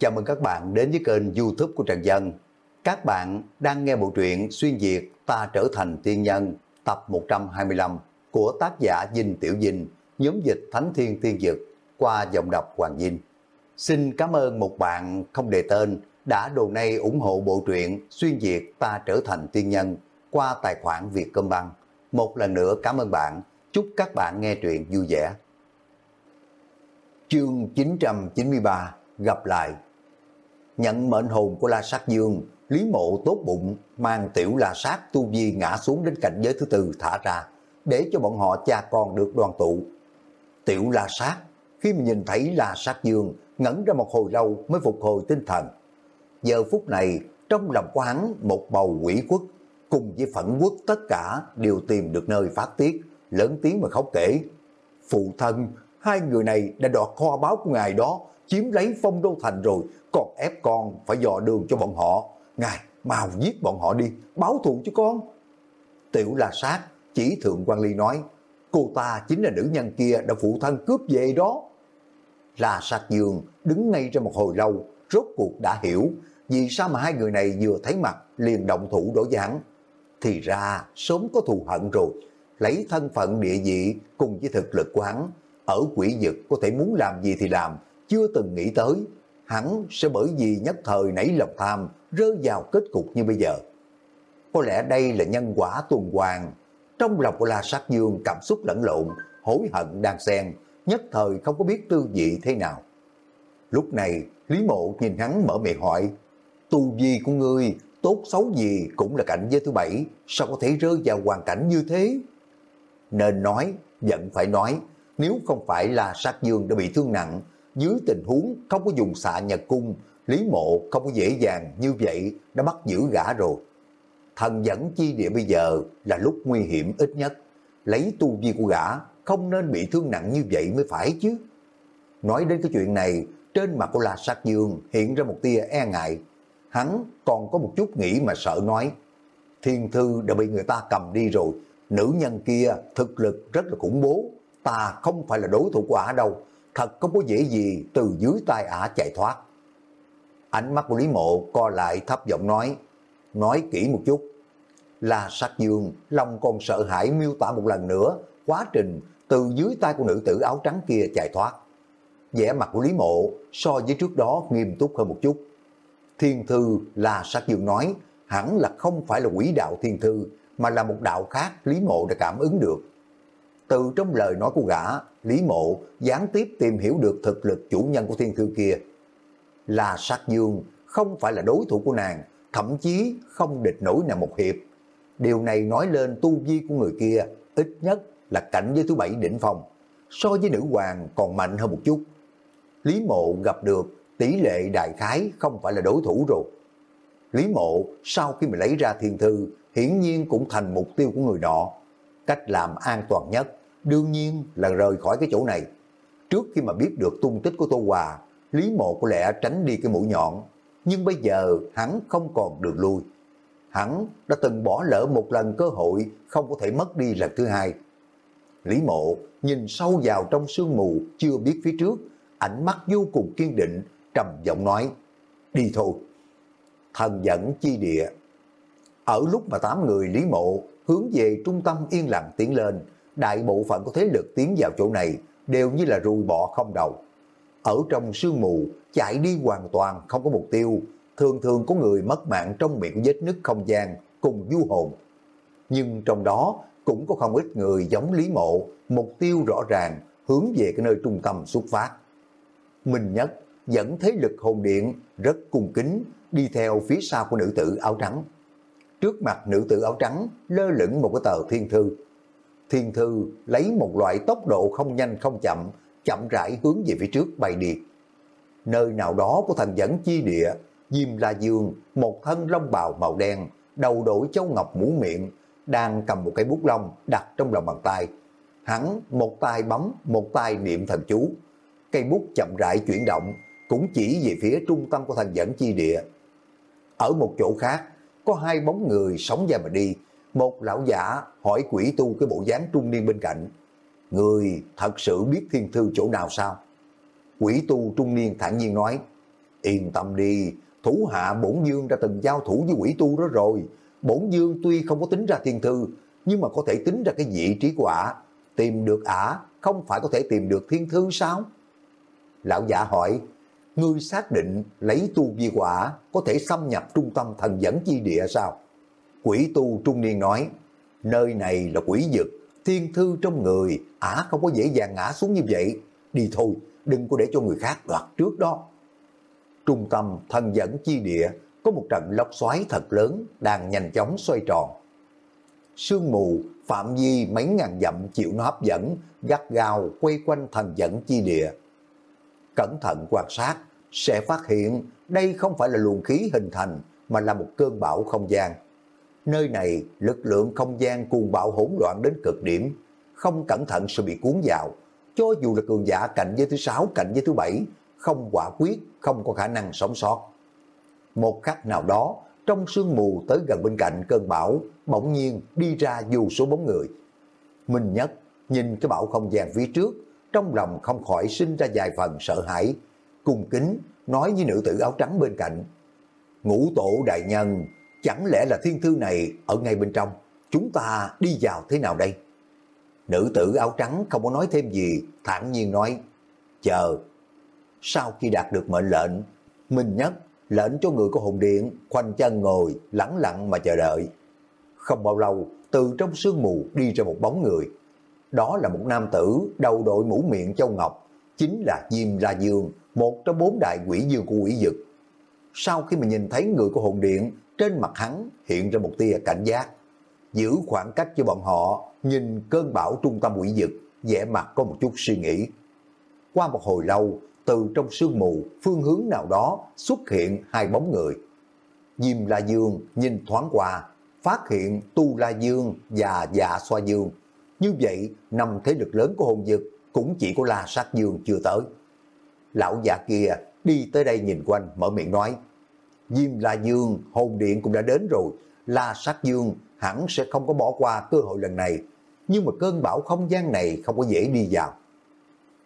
Chào mừng các bạn đến với kênh youtube của Trần Dân. Các bạn đang nghe bộ truyện Xuyên Việt Ta Trở Thành Tiên Nhân tập 125 của tác giả Dinh Tiểu Dinh, nhóm dịch Thánh Thiên Tiên Dực qua giọng đọc Hoàng Dinh. Xin cảm ơn một bạn không đề tên đã đồ nay ủng hộ bộ truyện Xuyên Việt Ta Trở Thành Tiên Nhân qua tài khoản Việt Công Băng. Một lần nữa cảm ơn bạn, chúc các bạn nghe truyện vui vẻ. Chương 993 Gặp lại Nhận mệnh hồn của La Sát Dương, Lý Mộ tốt bụng mang tiểu La Sát tu vi ngã xuống đến cảnh giới thứ tư thả ra, để cho bọn họ cha con được đoàn tụ. Tiểu La Sát, khi mà nhìn thấy La Sát Dương, ngẩn ra một hồi lâu mới phục hồi tinh thần. Giờ phút này, trong lòng của hắn một bầu quỷ quốc, cùng với phẫn quốc tất cả đều tìm được nơi phát tiết, lớn tiếng mà khóc kể. Phụ thân, hai người này đã đoạt kho báo của ngài đó, chiếm lấy phong đô thành rồi, còn ép con phải dò đường cho bọn họ. Ngài, mau giết bọn họ đi, báo thù cho con. Tiểu là Sát, chỉ thượng quan ly nói, cô ta chính là nữ nhân kia đã phụ thân cướp về đó. là Sát Dương đứng ngay ra một hồi lâu, rốt cuộc đã hiểu vì sao mà hai người này vừa thấy mặt liền động thủ đổ giảng. Thì ra sớm có thù hận rồi, lấy thân phận địa vị cùng với thực lực của hắn, ở quỷ vực có thể muốn làm gì thì làm, chưa từng nghĩ tới, hắn sẽ bởi vì nhất thời nảy lòng tham rơi vào kết cục như bây giờ. Có lẽ đây là nhân quả tuần hoàn, trong lòng của La Sát Dương cảm xúc lẫn lộn, hối hận đang xen, nhất thời không có biết tư vị thế nào. Lúc này, Lý Mộ nhìn hắn mở miệng hỏi, tu vi của ngươi, tốt xấu gì cũng là cảnh giới thứ bảy, sao có thể rơi vào hoàn cảnh như thế? Nên nói, vẫn phải nói, nếu không phải là sát dương đã bị thương nặng, dưới tình huống không có dùng xạ nhật cung, Lý Mộ không có dễ dàng như vậy đã bắt giữ gã rồi. Thần dẫn chi địa bây giờ là lúc nguy hiểm ít nhất, lấy tu vi của gã không nên bị thương nặng như vậy mới phải chứ. Nói đến cái chuyện này, trên mặt của La Sát Dương hiện ra một tia e ngại. Hắn còn có một chút nghĩ mà sợ nói. Thiên thư đã bị người ta cầm đi rồi. Nữ nhân kia thực lực rất là khủng bố. Ta không phải là đối thủ của ả đâu. Thật không có dễ gì từ dưới tay ả chạy thoát. Ánh mắt của Lý Mộ co lại thấp giọng nói. Nói kỹ một chút. là Sát Dương lòng còn sợ hãi miêu tả một lần nữa quá trình từ dưới tay của nữ tử áo trắng kia chạy thoát vẻ mặt của Lý Mộ so với trước đó nghiêm túc hơn một chút. Thiên thư là sát dương nói, hẳn là không phải là quỷ đạo thiên thư, mà là một đạo khác Lý Mộ đã cảm ứng được. Từ trong lời nói của gã, Lý Mộ gián tiếp tìm hiểu được thực lực chủ nhân của thiên thư kia. Là sát dương không phải là đối thủ của nàng, thậm chí không địch nổi nàng một hiệp. Điều này nói lên tu vi của người kia ít nhất là cảnh giới thứ bảy đỉnh phong, so với nữ hoàng còn mạnh hơn một chút. Lý Mộ gặp được tỷ lệ đại khái không phải là đối thủ rồi. Lý Mộ sau khi mà lấy ra thiên thư hiển nhiên cũng thành mục tiêu của người nọ. Cách làm an toàn nhất đương nhiên là rời khỏi cái chỗ này. Trước khi mà biết được tung tích của Tô Hòa, Lý Mộ có lẽ tránh đi cái mũi nhọn. Nhưng bây giờ hắn không còn được lui. Hắn đã từng bỏ lỡ một lần cơ hội không có thể mất đi lần thứ hai. Lý Mộ nhìn sâu vào trong sương mù chưa biết phía trước ánh mắt vô cùng kiên định, trầm giọng nói, đi thôi. Thần dẫn chi địa. Ở lúc mà tám người Lý Mộ hướng về trung tâm yên lặng tiến lên, đại bộ phận của thế lực tiến vào chỗ này đều như là rùi bọ không đầu. Ở trong sương mù, chạy đi hoàn toàn không có mục tiêu, thường thường có người mất mạng trong miệng vết nứt không gian cùng du hồn. Nhưng trong đó cũng có không ít người giống Lý Mộ, mục tiêu rõ ràng hướng về cái nơi trung tâm xuất phát. Minh Nhất dẫn thế lực hồn điện rất cung kính đi theo phía sau của nữ tử áo trắng. Trước mặt nữ tử áo trắng lơ lửng một cái tờ thiên thư. Thiên thư lấy một loại tốc độ không nhanh không chậm, chậm rãi hướng về phía trước bay đi. Nơi nào đó của thần dẫn chi địa, Diêm La Dương, một thân lông bào màu đen, đầu đội châu ngọc mũ miệng, đang cầm một cái bút lông đặt trong lòng bàn tay. Hắn một tay bấm, một tay niệm thần chú, cây bút chậm rãi chuyển động, cũng chỉ về phía trung tâm của thần dẫn chi địa. Ở một chỗ khác, có hai bóng người sống ra mà đi, một lão giả hỏi quỷ tu cái bộ dáng trung niên bên cạnh. Người thật sự biết thiên thư chỗ nào sao? Quỷ tu trung niên thản nhiên nói, Yên tâm đi, thủ hạ bổn dương đã từng giao thủ với quỷ tu đó rồi. Bổn dương tuy không có tính ra thiên thư, nhưng mà có thể tính ra cái vị trí của ả. Tìm được ả, không phải có thể tìm được thiên thư sao? Lão giả hỏi, ngươi xác định lấy tu vi quả có thể xâm nhập trung tâm thần dẫn chi địa sao? Quỷ tu trung niên nói, nơi này là quỷ dực, thiên thư trong người, ả không có dễ dàng ngã xuống như vậy. Đi thôi, đừng có để cho người khác đoạt trước đó. Trung tâm thần dẫn chi địa có một trận lốc xoáy thật lớn đang nhanh chóng xoay tròn. Sương mù, phạm vi mấy ngàn dặm chịu nó hấp dẫn, gắt gao quay quanh thần dẫn chi địa. Cẩn thận quan sát, sẽ phát hiện đây không phải là luồng khí hình thành mà là một cơn bão không gian. Nơi này lực lượng không gian cuồng bạo hỗn loạn đến cực điểm, không cẩn thận sẽ bị cuốn vào. Cho dù là cường giả cạnh với thứ sáu, cạnh với thứ bảy, không quả quyết, không có khả năng sống sót. Một khắc nào đó, trong sương mù tới gần bên cạnh cơn bão, bỗng nhiên đi ra dù số bóng người. Minh Nhất nhìn cái bão không gian phía trước, trong lòng không khỏi sinh ra vài phần sợ hãi, cung kính nói với nữ tử áo trắng bên cạnh. Ngũ tổ đại nhân, chẳng lẽ là thiên thư này ở ngay bên trong, chúng ta đi vào thế nào đây? Nữ tử áo trắng không có nói thêm gì, thản nhiên nói, chờ. Sau khi đạt được mệnh lệnh, Minh Nhất lệnh cho người của hồn điện khoanh chân ngồi lẳng lặng mà chờ đợi. Không bao lâu, từ trong sương mù đi ra một bóng người. Đó là một nam tử đầu đội mũ miệng châu ngọc, chính là Diêm La Dương, một trong bốn đại quỷ dương của quỷ dực. Sau khi mà nhìn thấy người của hồn điện, trên mặt hắn hiện ra một tia cảnh giác. Giữ khoảng cách cho bọn họ, nhìn cơn bão trung tâm quỷ dực, vẻ mặt có một chút suy nghĩ. Qua một hồi lâu, từ trong sương mù, phương hướng nào đó xuất hiện hai bóng người. Diêm La Dương nhìn thoáng qua, phát hiện Tu La Dương và Dạ Xoa Dương. Như vậy, năm thế lực lớn của hồn dực cũng chỉ có La Sát Dương chưa tới. Lão già kia đi tới đây nhìn quanh, mở miệng nói, Diêm La Dương, hồn điện cũng đã đến rồi, La Sát Dương hẳn sẽ không có bỏ qua cơ hội lần này, nhưng mà cơn bão không gian này không có dễ đi vào.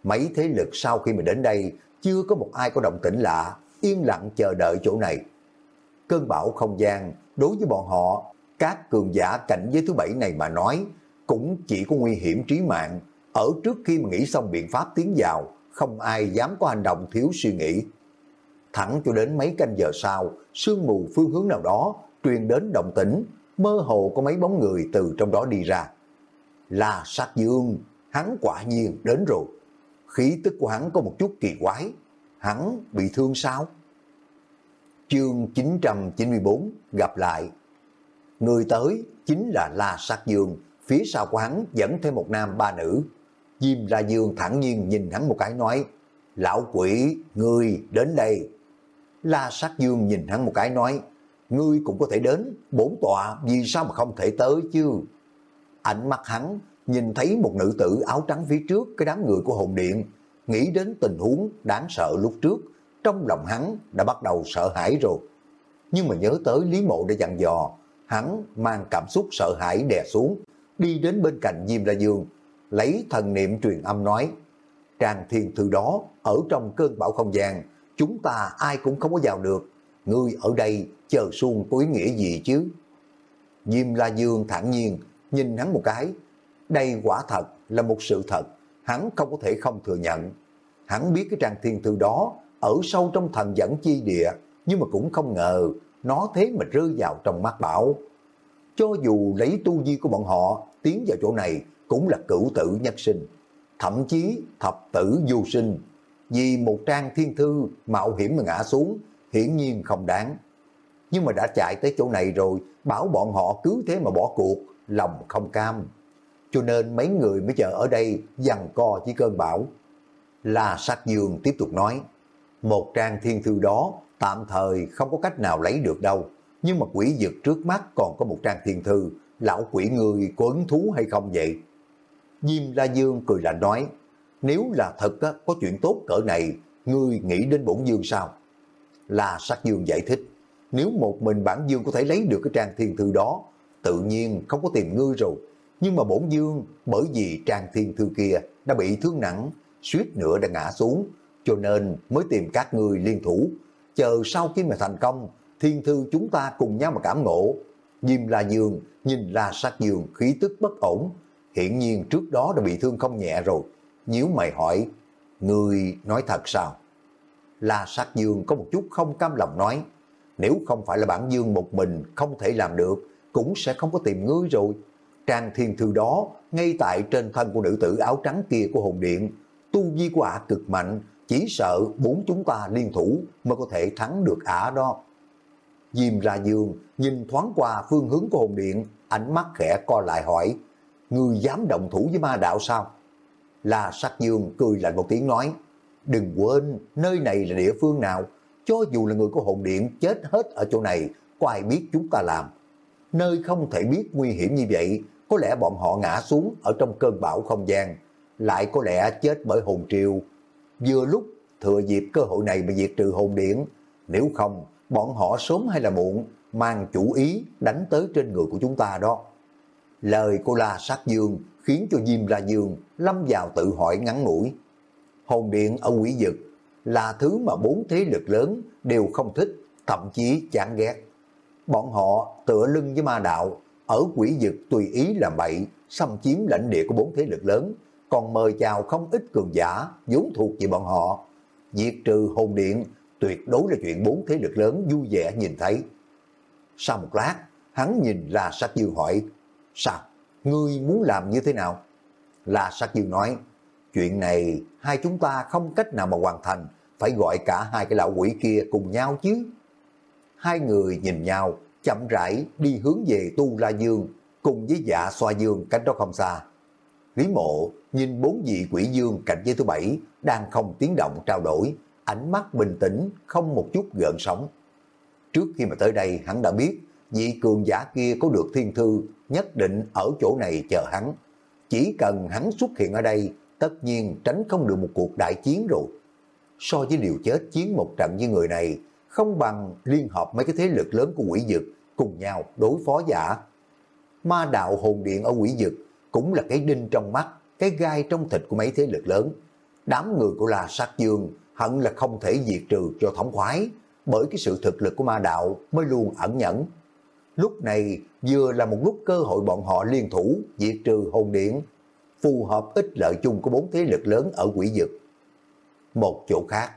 Mấy thế lực sau khi mà đến đây, chưa có một ai có động tĩnh lạ, yên lặng chờ đợi chỗ này. Cơn bão không gian, đối với bọn họ, các cường giả cảnh giới thứ bảy này mà nói, cũng chỉ có nguy hiểm trí mạng. Ở trước khi mà nghĩ xong biện pháp tiến vào, không ai dám có hành động thiếu suy nghĩ. Thẳng cho đến mấy canh giờ sau, sương mù phương hướng nào đó truyền đến động tĩnh, mơ hồ có mấy bóng người từ trong đó đi ra. Là sát dương, hắn quả nhiên đến rồi. Khí tức của hắn có một chút kỳ quái, hắn bị thương sao? Chương 994 gặp lại. Người tới chính là La Sát Dương, phía sau của hắn dẫn thêm một nam ba nữ. Diêm La Dương thẳng nhiên nhìn hắn một cái nói, Lão quỷ, người đến đây. La Sát Dương nhìn hắn một cái nói, ngươi cũng có thể đến, bốn tọa vì sao mà không thể tới chứ? Ánh mắt hắn nhìn thấy một nữ tử áo trắng phía trước cái đám người của hồn điện, nghĩ đến tình huống đáng sợ lúc trước, trong lòng hắn đã bắt đầu sợ hãi rồi. Nhưng mà nhớ tới Lý Mộ để dặn dò, hắn mang cảm xúc sợ hãi đè xuống, đi đến bên cạnh Diêm La Dương, lấy thần niệm truyền âm nói, Trang thiên thư đó, ở trong cơn bão không gian, chúng ta ai cũng không có vào được, ngươi ở đây chờ xuông có ý nghĩa gì chứ? Diêm La Dương thản nhiên, nhìn hắn một cái, đây quả thật là một sự thật, hắn không có thể không thừa nhận. Hắn biết cái trang thiên thư đó ở sâu trong thần dẫn chi địa, nhưng mà cũng không ngờ nó thế mà rơi vào trong mắt bảo. Cho dù lấy tu vi của bọn họ tiến vào chỗ này cũng là cửu tử nhất sinh, thậm chí thập tử du sinh. Vì một trang thiên thư mạo hiểm mà ngã xuống, hiển nhiên không đáng. Nhưng mà đã chạy tới chỗ này rồi, bảo bọn họ cứ thế mà bỏ cuộc, lòng không cam. Cho nên mấy người mới chờ ở đây dằn co chỉ cơn bão. La sát dương tiếp tục nói, một trang thiên thư đó tạm thời không có cách nào lấy được đâu. Nhưng mà quỷ dực trước mắt còn có một trang thiên thư, lão quỷ người có thú hay không vậy? Diêm La Dương cười lạnh nói, nếu là thật á, có chuyện tốt cỡ này, ngươi nghĩ đến bổn dương sao? là sát dương giải thích, nếu một mình bản dương có thể lấy được cái trang thiên thư đó, tự nhiên không có tìm ngươi rồi. Nhưng mà bổn dương, bởi vì trang thiên thư kia đã bị thương nặng, suýt nữa đã ngã xuống, cho nên mới tìm các ngươi liên thủ. chờ sau khi mà thành công, thiên thư chúng ta cùng nhau mà cảm ngộ. Diêm La Dương nhìn La Sát Dương khí tức bất ổn, hiển nhiên trước đó đã bị thương không nhẹ rồi. Nhíu mày hỏi, người nói thật sao? La Sát Dương có một chút không cam lòng nói, nếu không phải là bản Dương một mình không thể làm được, cũng sẽ không có tìm ngươi rồi. Trang thiên thư đó, ngay tại trên thân của nữ tử áo trắng kia của hồn điện, tu vi của ả cực mạnh, chỉ sợ bốn chúng ta liên thủ mới có thể thắng được ả đó. Diêm ra dương, nhìn thoáng qua phương hướng của hồn điện, ánh mắt khẽ co lại hỏi, người dám động thủ với ma đạo sao? La sát dương cười lạnh một tiếng nói, đừng quên, nơi này là địa phương nào, cho dù là người của hồn điện chết hết ở chỗ này, có ai biết chúng ta làm. Nơi không thể biết nguy hiểm như vậy, có lẽ bọn họ ngã xuống ở trong cơn bão không gian, lại có lẽ chết bởi hồn triều. Vừa lúc thừa dịp cơ hội này mà diệt trừ hồn điện, nếu không, bọn họ sớm hay là muộn mang chủ ý đánh tới trên người của chúng ta đó. Lời của La Sát Dương khiến cho Diêm La Dương lâm vào tự hỏi ngắn ngủi. Hồn điện ở quỷ dực là thứ mà bốn thế lực lớn đều không thích, thậm chí chán ghét. Bọn họ tựa lưng với ma đạo, ở quỷ dực tùy ý làm bậy, xâm chiếm lãnh địa của bốn thế lực lớn, còn mời chào không ít cường giả vốn thuộc về bọn họ. Diệt trừ hồn điện tuyệt đối là chuyện bốn thế lực lớn vui vẻ nhìn thấy. Sau một lát, hắn nhìn ra Sát dư hỏi, sao, ngươi muốn làm như thế nào? La Sát Dương nói, chuyện này hai chúng ta không cách nào mà hoàn thành, phải gọi cả hai cái lão quỷ kia cùng nhau chứ. Hai người nhìn nhau, chậm rãi đi hướng về Tu La Dương, cùng với dạ xoa dương cách đó không xa. Lý mộ nhìn bốn vị quỷ dương cạnh với thứ bảy đang không tiếng động trao đổi, ánh mắt bình tĩnh, không một chút gợn sóng. Trước khi mà tới đây hắn đã biết vị cường giả kia có được thiên thư nhất định ở chỗ này chờ hắn. Chỉ cần hắn xuất hiện ở đây, tất nhiên tránh không được một cuộc đại chiến rồi. So với liều chết chiến một trận với người này, không bằng liên hợp mấy cái thế lực lớn của quỷ dực cùng nhau đối phó giả. Ma đạo hồn điện ở quỷ dực cũng là cái đinh trong mắt, cái gai trong thịt của mấy thế lực lớn. Đám người của La Sát Dương hận là không thể diệt trừ cho thống khoái, bởi cái sự thực lực của ma đạo mới luôn ẩn nhẫn. Lúc này vừa là một lúc cơ hội bọn họ liên thủ diệt trừ hồn điện, phù hợp ích lợi chung của bốn thế lực lớn ở quỷ dực. Một chỗ khác,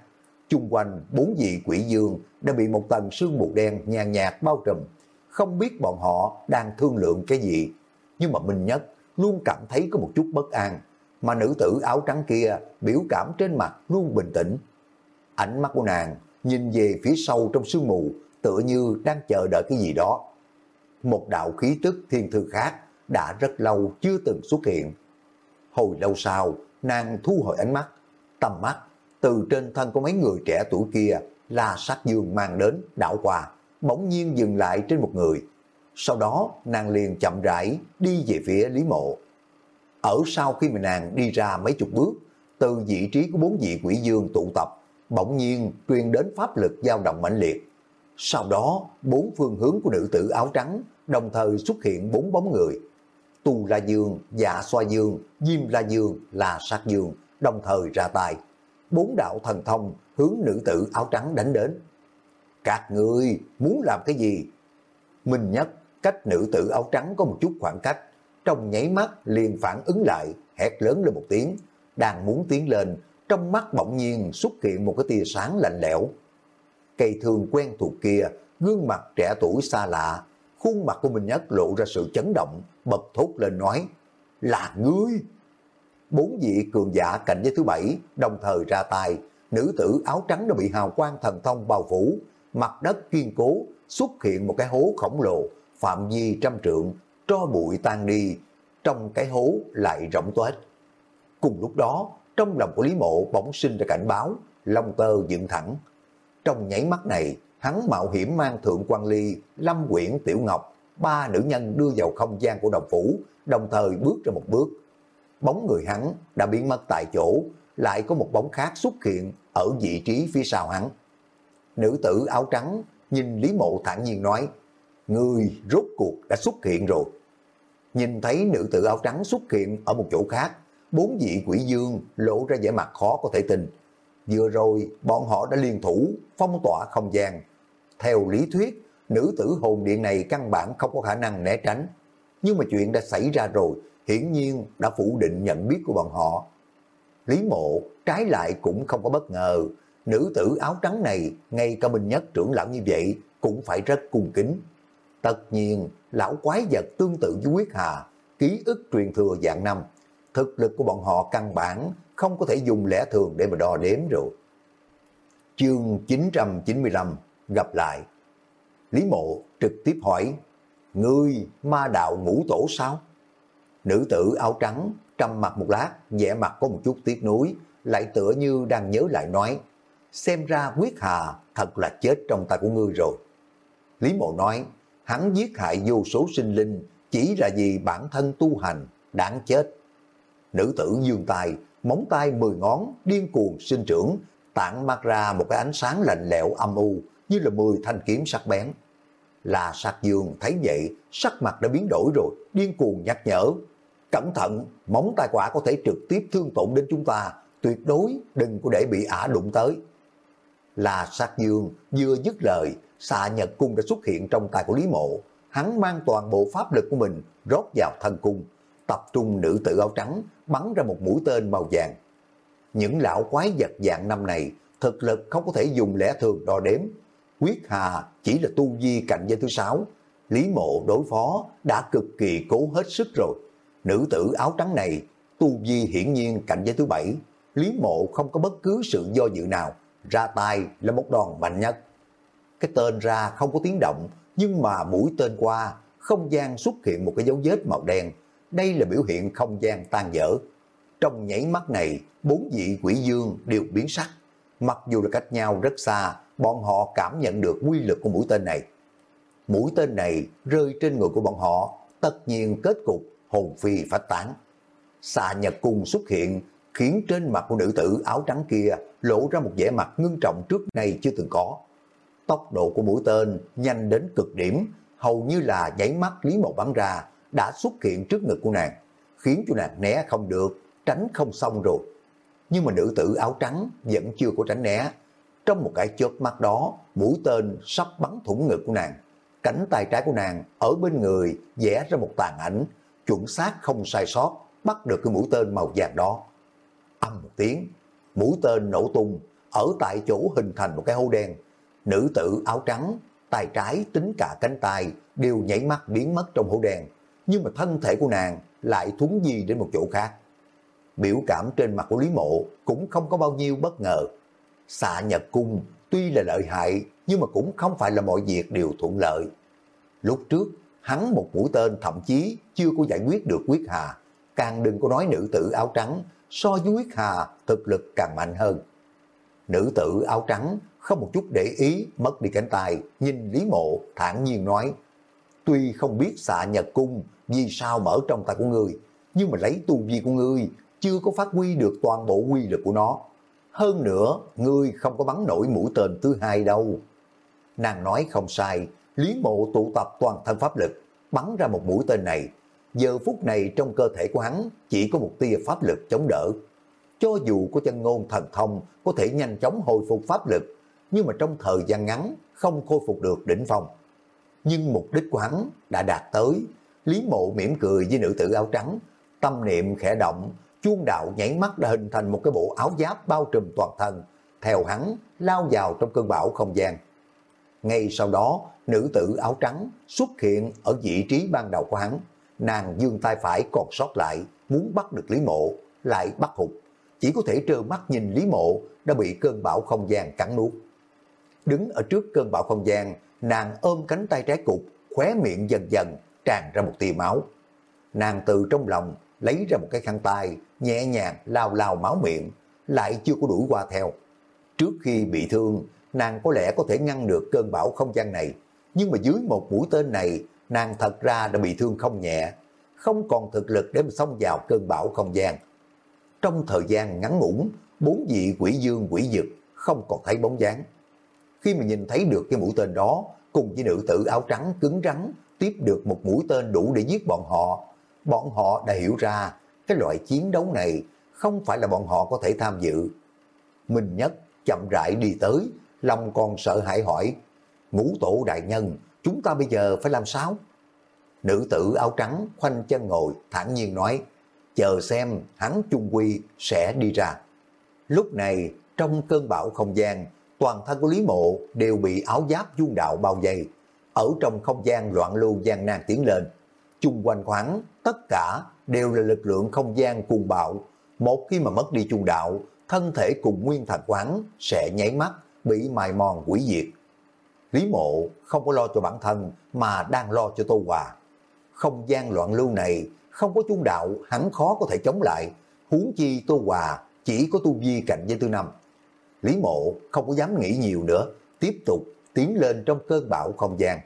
chung quanh bốn vị quỷ dương đã bị một tầng sương mù đen nhàn nhạt bao trùm, không biết bọn họ đang thương lượng cái gì. Nhưng mà Minh Nhất luôn cảm thấy có một chút bất an, mà nữ tử áo trắng kia biểu cảm trên mặt luôn bình tĩnh. Ánh mắt của nàng nhìn về phía sau trong sương mù, tựa như đang chờ đợi cái gì đó. Một đạo khí tức thiên thư khác đã rất lâu chưa từng xuất hiện. Hồi lâu sau, nàng thu hồi ánh mắt, tầm mắt từ trên thân của mấy người trẻ tuổi kia là sát dương mang đến đảo qua, bỗng nhiên dừng lại trên một người. Sau đó nàng liền chậm rãi đi về phía Lý Mộ. Ở sau khi mà nàng đi ra mấy chục bước, từ vị trí của bốn vị quỷ dương tụ tập, bỗng nhiên truyền đến pháp lực dao động mãnh liệt. Sau đó, bốn phương hướng của nữ tử áo trắng đồng thời xuất hiện bốn bóng người. Tu La Dương, Dạ Xoa Dương, Diêm La Dương, là Sát Dương, đồng thời ra tay. Bốn đạo thần thông hướng nữ tử áo trắng đánh đến. Các người muốn làm cái gì? Minh Nhất cách nữ tử áo trắng có một chút khoảng cách, trong nháy mắt liền phản ứng lại, hét lớn lên một tiếng, đang muốn tiến lên, trong mắt bỗng nhiên xuất hiện một cái tia sáng lạnh lẽo. Cây thường quen thuộc kia, gương mặt trẻ tuổi xa lạ, khuôn mặt của Minh Nhất lộ ra sự chấn động, bật thốt lên nói, là ngươi. Bốn vị cường giả cạnh với thứ bảy đồng thời ra tay, nữ tử áo trắng đã bị hào quang thần thông bao phủ, mặt đất kiên cố, xuất hiện một cái hố khổng lồ, phạm vi trăm trượng, tro bụi tan đi, trong cái hố lại rộng toét. Cùng lúc đó, trong lòng của Lý Mộ bỗng sinh ra cảnh báo, lông tơ dựng thẳng. Trong nháy mắt này, hắn mạo hiểm mang thượng quan ly, lâm quyển tiểu ngọc, ba nữ nhân đưa vào không gian của đồng phủ, đồng thời bước ra một bước. Bóng người hắn đã biến mất tại chỗ, lại có một bóng khác xuất hiện ở vị trí phía sau hắn. Nữ tử áo trắng nhìn Lý Mộ thản nhiên nói, Người rốt cuộc đã xuất hiện rồi. Nhìn thấy nữ tử áo trắng xuất hiện ở một chỗ khác, bốn vị quỷ dương lộ ra vẻ mặt khó có thể tin vừa rồi bọn họ đã liên thủ phong tỏa không gian. Theo lý thuyết, nữ tử hồn điện này căn bản không có khả năng né tránh. Nhưng mà chuyện đã xảy ra rồi, hiển nhiên đã phủ định nhận biết của bọn họ. Lý mộ trái lại cũng không có bất ngờ, nữ tử áo trắng này, ngay cả Minh Nhất trưởng lão như vậy, cũng phải rất cung kính. Tất nhiên, lão quái vật tương tự với Quyết Hà, ký ức truyền thừa dạng năm, thực lực của bọn họ căn bản không có thể dùng lẽ thường để mà đo đếm rồi. Chương 995 gặp lại. Lý mộ trực tiếp hỏi, Ngươi ma đạo ngũ tổ sao? Nữ tử áo trắng trầm mặt một lát, vẻ mặt có một chút tiếc nuối, lại tựa như đang nhớ lại nói, xem ra quyết hà thật là chết trong tay của ngươi rồi. Lý mộ nói, hắn giết hại vô số sinh linh, chỉ là vì bản thân tu hành, đáng chết. Nữ tử dương tay, móng tay mười ngón, điên cuồng sinh trưởng, tản mát ra một cái ánh sáng lạnh lẽo âm u, như là mười thanh kiếm sắc bén. Là sạc dương thấy vậy, sắc mặt đã biến đổi rồi, điên cuồng nhắc nhở. Cẩn thận, móng tay quả có thể trực tiếp thương tổn đến chúng ta, tuyệt đối đừng có để bị ả đụng tới. Là sát dương vừa dứt lời, xà nhật cung đã xuất hiện trong tay của Lý Mộ. Hắn mang toàn bộ pháp lực của mình rót vào thân cung, tập trung nữ tử áo trắng, bắn ra một mũi tên màu vàng. Những lão quái vật dạng năm này, thực lực không có thể dùng lẽ thường đo đếm. Quyết Hà chỉ là tu vi cạnh giới thứ sáu, Lý Mộ đối phó đã cực kỳ cố hết sức rồi. Nữ tử áo trắng này, tu vi hiển nhiên cạnh giới thứ bảy, Lý Mộ không có bất cứ sự do dự nào, ra tay là một đòn mạnh nhất. Cái tên ra không có tiếng động, nhưng mà mũi tên qua, không gian xuất hiện một cái dấu vết màu đen. Đây là biểu hiện không gian tan dở. Trong nhảy mắt này, bốn vị quỷ dương đều biến sắc. Mặc dù là cách nhau rất xa, bọn họ cảm nhận được quy lực của mũi tên này. Mũi tên này rơi trên người của bọn họ, tất nhiên kết cục hồn phi phách tán. Xà nhật cung xuất hiện khiến trên mặt của nữ tử áo trắng kia lộ ra một vẻ mặt ngưng trọng trước nay chưa từng có. Tốc độ của mũi tên nhanh đến cực điểm, hầu như là nháy mắt Lý mộc bắn ra, đã xuất hiện trước ngực của nàng, khiến cho nàng né không được, tránh không xong rồi. Nhưng mà nữ tử áo trắng vẫn chưa có tránh né. Trong một cái chớp mắt đó, mũi tên sắp bắn thủng ngực của nàng. Cánh tay trái của nàng ở bên người vẽ ra một tàn ảnh, chuẩn xác không sai sót, bắt được cái mũi tên màu vàng đó. Âm một tiếng, mũi tên nổ tung, ở tại chỗ hình thành một cái hố đen. Nữ tử áo trắng, tay trái tính cả cánh tay đều nhảy mắt biến mất trong hố đen. Nhưng mà thân thể của nàng lại thuấn di đến một chỗ khác. Biểu cảm trên mặt của Lý Mộ cũng không có bao nhiêu bất ngờ. Xạ Nhật Cung tuy là lợi hại nhưng mà cũng không phải là mọi việc đều thuận lợi. Lúc trước, hắn một mũi tên thậm chí chưa có giải quyết được quyết hà, càng đừng có nói nữ tử áo trắng so với quyết hà thực lực càng mạnh hơn. Nữ tử áo trắng không một chút để ý mất đi cánh tay, nhìn Lý Mộ thản nhiên nói, tuy không biết xạ nhật cung vì sao mở trong tay của người nhưng mà lấy tu vi của người chưa có phát huy được toàn bộ quy lực của nó. Hơn nữa, ngươi không có bắn nổi mũi tên thứ hai đâu. Nàng nói không sai, Lý Mộ tụ tập toàn thân pháp lực, bắn ra một mũi tên này. Giờ phút này trong cơ thể của hắn chỉ có một tia pháp lực chống đỡ. Cho dù có chân ngôn thần thông có thể nhanh chóng hồi phục pháp lực, nhưng mà trong thời gian ngắn không khôi phục được đỉnh phong. Nhưng mục đích của hắn đã đạt tới, Lý Mộ mỉm cười với nữ tử áo trắng, tâm niệm khẽ động, chuông đạo nhảy mắt đã hình thành một cái bộ áo giáp bao trùm toàn thân, theo hắn lao vào trong cơn bão không gian. Ngay sau đó, nữ tử áo trắng xuất hiện ở vị trí ban đầu của hắn. Nàng dương tay phải còn sót lại, muốn bắt được Lý Mộ, lại bắt hụt. Chỉ có thể trơ mắt nhìn Lý Mộ đã bị cơn bão không gian cắn nuốt. Đứng ở trước cơn bão không gian, nàng ôm cánh tay trái cục, khóe miệng dần dần tràn ra một tia máu. Nàng từ trong lòng lấy ra một cái khăn tay, nhẹ nhàng lao lao máu miệng, lại chưa có đuổi qua theo. Trước khi bị thương, nàng có lẽ có thể ngăn được cơn bão không gian này, nhưng mà dưới một mũi tên này, nàng thật ra đã bị thương không nhẹ, không còn thực lực để mà xông vào cơn bão không gian. Trong thời gian ngắn ngủn, bốn vị quỷ dương quỷ dực không còn thấy bóng dáng. Khi mà nhìn thấy được cái mũi tên đó, cùng với nữ tử áo trắng cứng rắn, tiếp được một mũi tên đủ để giết bọn họ, bọn họ đã hiểu ra cái loại chiến đấu này không phải là bọn họ có thể tham dự. Minh Nhất chậm rãi đi tới, lòng còn sợ hãi hỏi, ngũ tổ đại nhân, chúng ta bây giờ phải làm sao? Nữ tử áo trắng khoanh chân ngồi, thản nhiên nói, chờ xem hắn chung quy sẽ đi ra. Lúc này, trong cơn bão không gian, toàn thân của Lý Mộ đều bị áo giáp dung đạo bao vây. Ở trong không gian loạn lưu gian nan tiến lên, chung quanh khoảng, tất cả đều là lực lượng không gian cuồng bạo. Một khi mà mất đi chung đạo, thân thể cùng nguyên thần quán sẽ nháy mắt, bị mài mòn quỷ diệt. Lý mộ không có lo cho bản thân mà đang lo cho Tô Hòa. Không gian loạn lưu này, không có chung đạo, hắn khó có thể chống lại. Huống chi Tô Hòa chỉ có tu vi cạnh với tư năm. Lý mộ không có dám nghĩ nhiều nữa, tiếp tục tiến lên trong cơn bão không gian.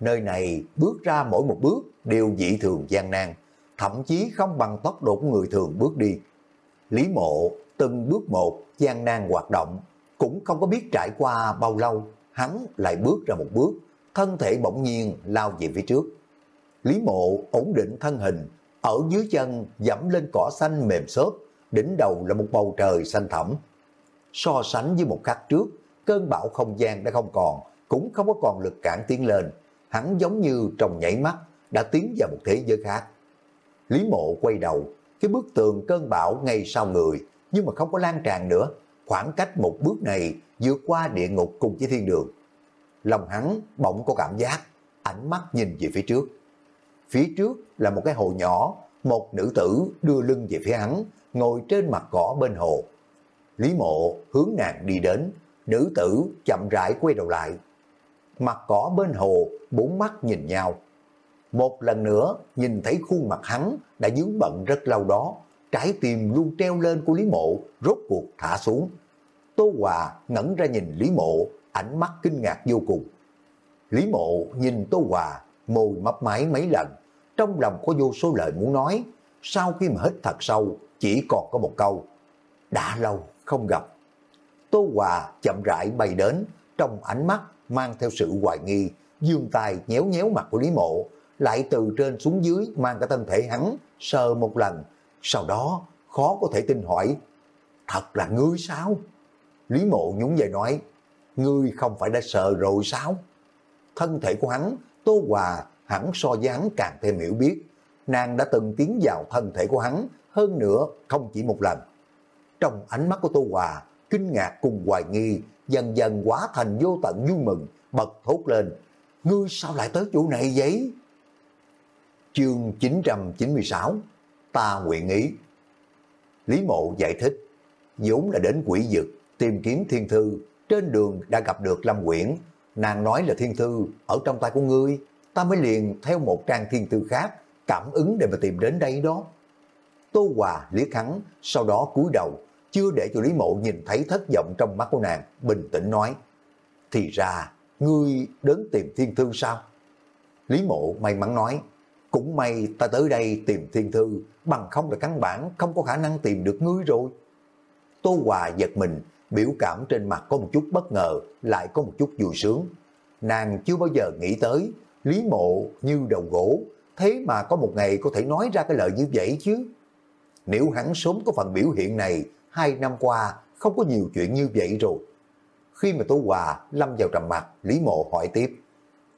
Nơi này bước ra mỗi một bước đều dị thường gian nan, thậm chí không bằng tốc độ của người thường bước đi. Lý mộ từng bước một gian nan hoạt động, cũng không có biết trải qua bao lâu, hắn lại bước ra một bước, thân thể bỗng nhiên lao về phía trước. Lý mộ ổn định thân hình, ở dưới chân dẫm lên cỏ xanh mềm xốp, đỉnh đầu là một bầu trời xanh thẳm. So sánh với một khắc trước, cơn bão không gian đã không còn, cũng không có còn lực cản tiến lên. Hắn giống như trong nhảy mắt, đã tiến vào một thế giới khác. Lý mộ quay đầu, cái bức tường cơn bão ngay sau người, nhưng mà không có lan tràn nữa. Khoảng cách một bước này vượt qua địa ngục cùng với thiên đường. Lòng hắn bỗng có cảm giác, ánh mắt nhìn về phía trước. Phía trước là một cái hồ nhỏ, một nữ tử đưa lưng về phía hắn, ngồi trên mặt cỏ bên hồ. Lý mộ hướng nàng đi đến, nữ tử chậm rãi quay đầu lại. Mặt cỏ bên hồ, bốn mắt nhìn nhau. Một lần nữa, nhìn thấy khuôn mặt hắn đã dướng bận rất lâu đó, trái tim luôn treo lên của Lý Mộ, rốt cuộc thả xuống. Tô Hòa ngẩn ra nhìn Lý Mộ, ánh mắt kinh ngạc vô cùng. Lý Mộ nhìn Tô Hòa, môi mấp máy mấy lần, trong lòng có vô số lời muốn nói. Sau khi mà hít thật sâu, chỉ còn có một câu. Đã lâu không gặp. Tô Hòa chậm rãi bay đến, trong ánh mắt mang theo sự hoài nghi, dương tay nhéo nhéo mặt của Lý Mộ, lại từ trên xuống dưới mang cả thân thể hắn, sờ một lần, sau đó khó có thể tin hỏi, thật là ngươi sao? Lý Mộ nhún về nói, ngươi không phải đã sợ rồi sao? Thân thể của hắn, Tô Hòa hẳn so với hắn càng thêm hiểu biết, nàng đã từng tiến vào thân thể của hắn, hơn nữa không chỉ một lần. Trong ánh mắt của Tô Hòa, kinh ngạc cùng hoài nghi, dần dần quá thành vô tận vui mừng, bật thốt lên. Ngươi sao lại tới chỗ này vậy? Chương 996 Ta nguyện ý Lý mộ giải thích vốn là đến quỷ dực tìm kiếm thiên thư trên đường đã gặp được Lâm Quyển nàng nói là thiên thư ở trong tay của ngươi ta mới liền theo một trang thiên thư khác cảm ứng để mà tìm đến đây đó Tô Hòa liếc hắn sau đó cúi đầu chưa để cho Lý Mộ nhìn thấy thất vọng trong mắt của nàng, bình tĩnh nói, thì ra, ngươi đến tìm thiên thư sao? Lý Mộ may mắn nói, cũng may ta tới đây tìm thiên thư, bằng không là căn bản không có khả năng tìm được ngươi rồi. Tô Hòa giật mình, biểu cảm trên mặt có một chút bất ngờ, lại có một chút vui sướng. Nàng chưa bao giờ nghĩ tới, Lý Mộ như đầu gỗ, thế mà có một ngày có thể nói ra cái lời như vậy chứ. Nếu hắn sớm có phần biểu hiện này, hai năm qua không có nhiều chuyện như vậy rồi. Khi mà Tô Hòa lâm vào trầm mặt, Lý Mộ hỏi tiếp.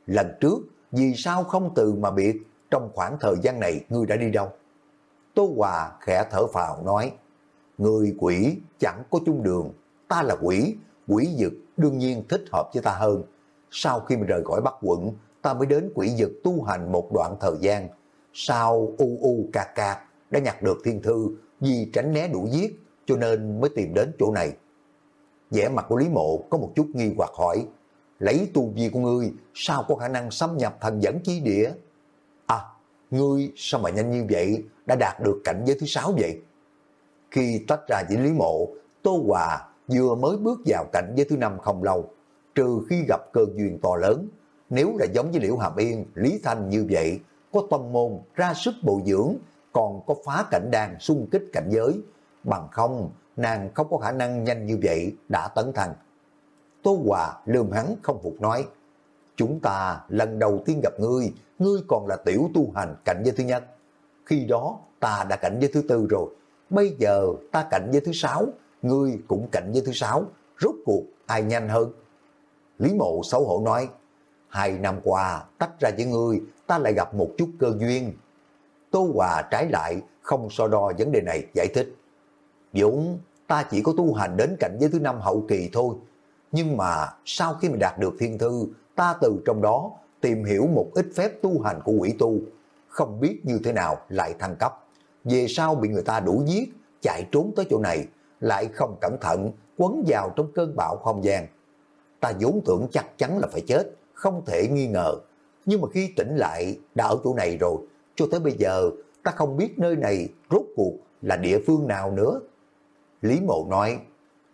Lần trước, vì sao không từ mà biệt, trong khoảng thời gian này ngươi đã đi đâu? Tô Hòa khẽ thở phào nói, Người quỷ chẳng có chung đường, ta là quỷ, quỷ dực đương nhiên thích hợp với ta hơn. Sau khi mình rời khỏi Bắc quận, ta mới đến quỷ dực tu hành một đoạn thời gian. Sau u u cạc cạc đã nhặt được thiên thư vì tránh né đủ giết cho nên mới tìm đến chỗ này. vẻ mặt của Lý Mộ có một chút nghi hoặc hỏi, lấy tu vi của ngươi sao có khả năng xâm nhập thần dẫn chi địa? À, ngươi sao mà nhanh như vậy đã đạt được cảnh giới thứ sáu vậy? Khi tách ra với Lý Mộ, Tô Hòa vừa mới bước vào cảnh giới thứ năm không lâu, trừ khi gặp cơ duyên to lớn. Nếu là giống với Liễu Hàm Yên, Lý Thanh như vậy, có tâm môn ra sức bồi dưỡng, còn có phá cảnh đàn xung kích cảnh giới, bằng không nàng không có khả năng nhanh như vậy đã tấn thành. Tô Hòa lườm hắn không phục nói, chúng ta lần đầu tiên gặp ngươi, ngươi còn là tiểu tu hành cảnh giới thứ nhất. Khi đó ta đã cảnh giới thứ tư rồi, bây giờ ta cảnh giới thứ sáu, ngươi cũng cảnh giới thứ sáu, rốt cuộc ai nhanh hơn? Lý mộ xấu hổ nói, hai năm qua tách ra với ngươi, ta lại gặp một chút cơ duyên. Tô Hòa trái lại không so đo vấn đề này giải thích. Dũng, ta chỉ có tu hành đến cảnh giới thứ năm hậu kỳ thôi. Nhưng mà sau khi mình đạt được thiên thư, ta từ trong đó tìm hiểu một ít phép tu hành của quỷ tu. Không biết như thế nào lại thăng cấp. Về sau bị người ta đuổi giết, chạy trốn tới chỗ này, lại không cẩn thận quấn vào trong cơn bão không gian. Ta vốn tưởng chắc chắn là phải chết, không thể nghi ngờ. Nhưng mà khi tỉnh lại, đã ở chỗ này rồi, cho tới bây giờ ta không biết nơi này rốt cuộc là địa phương nào nữa. Lý Mộ nói,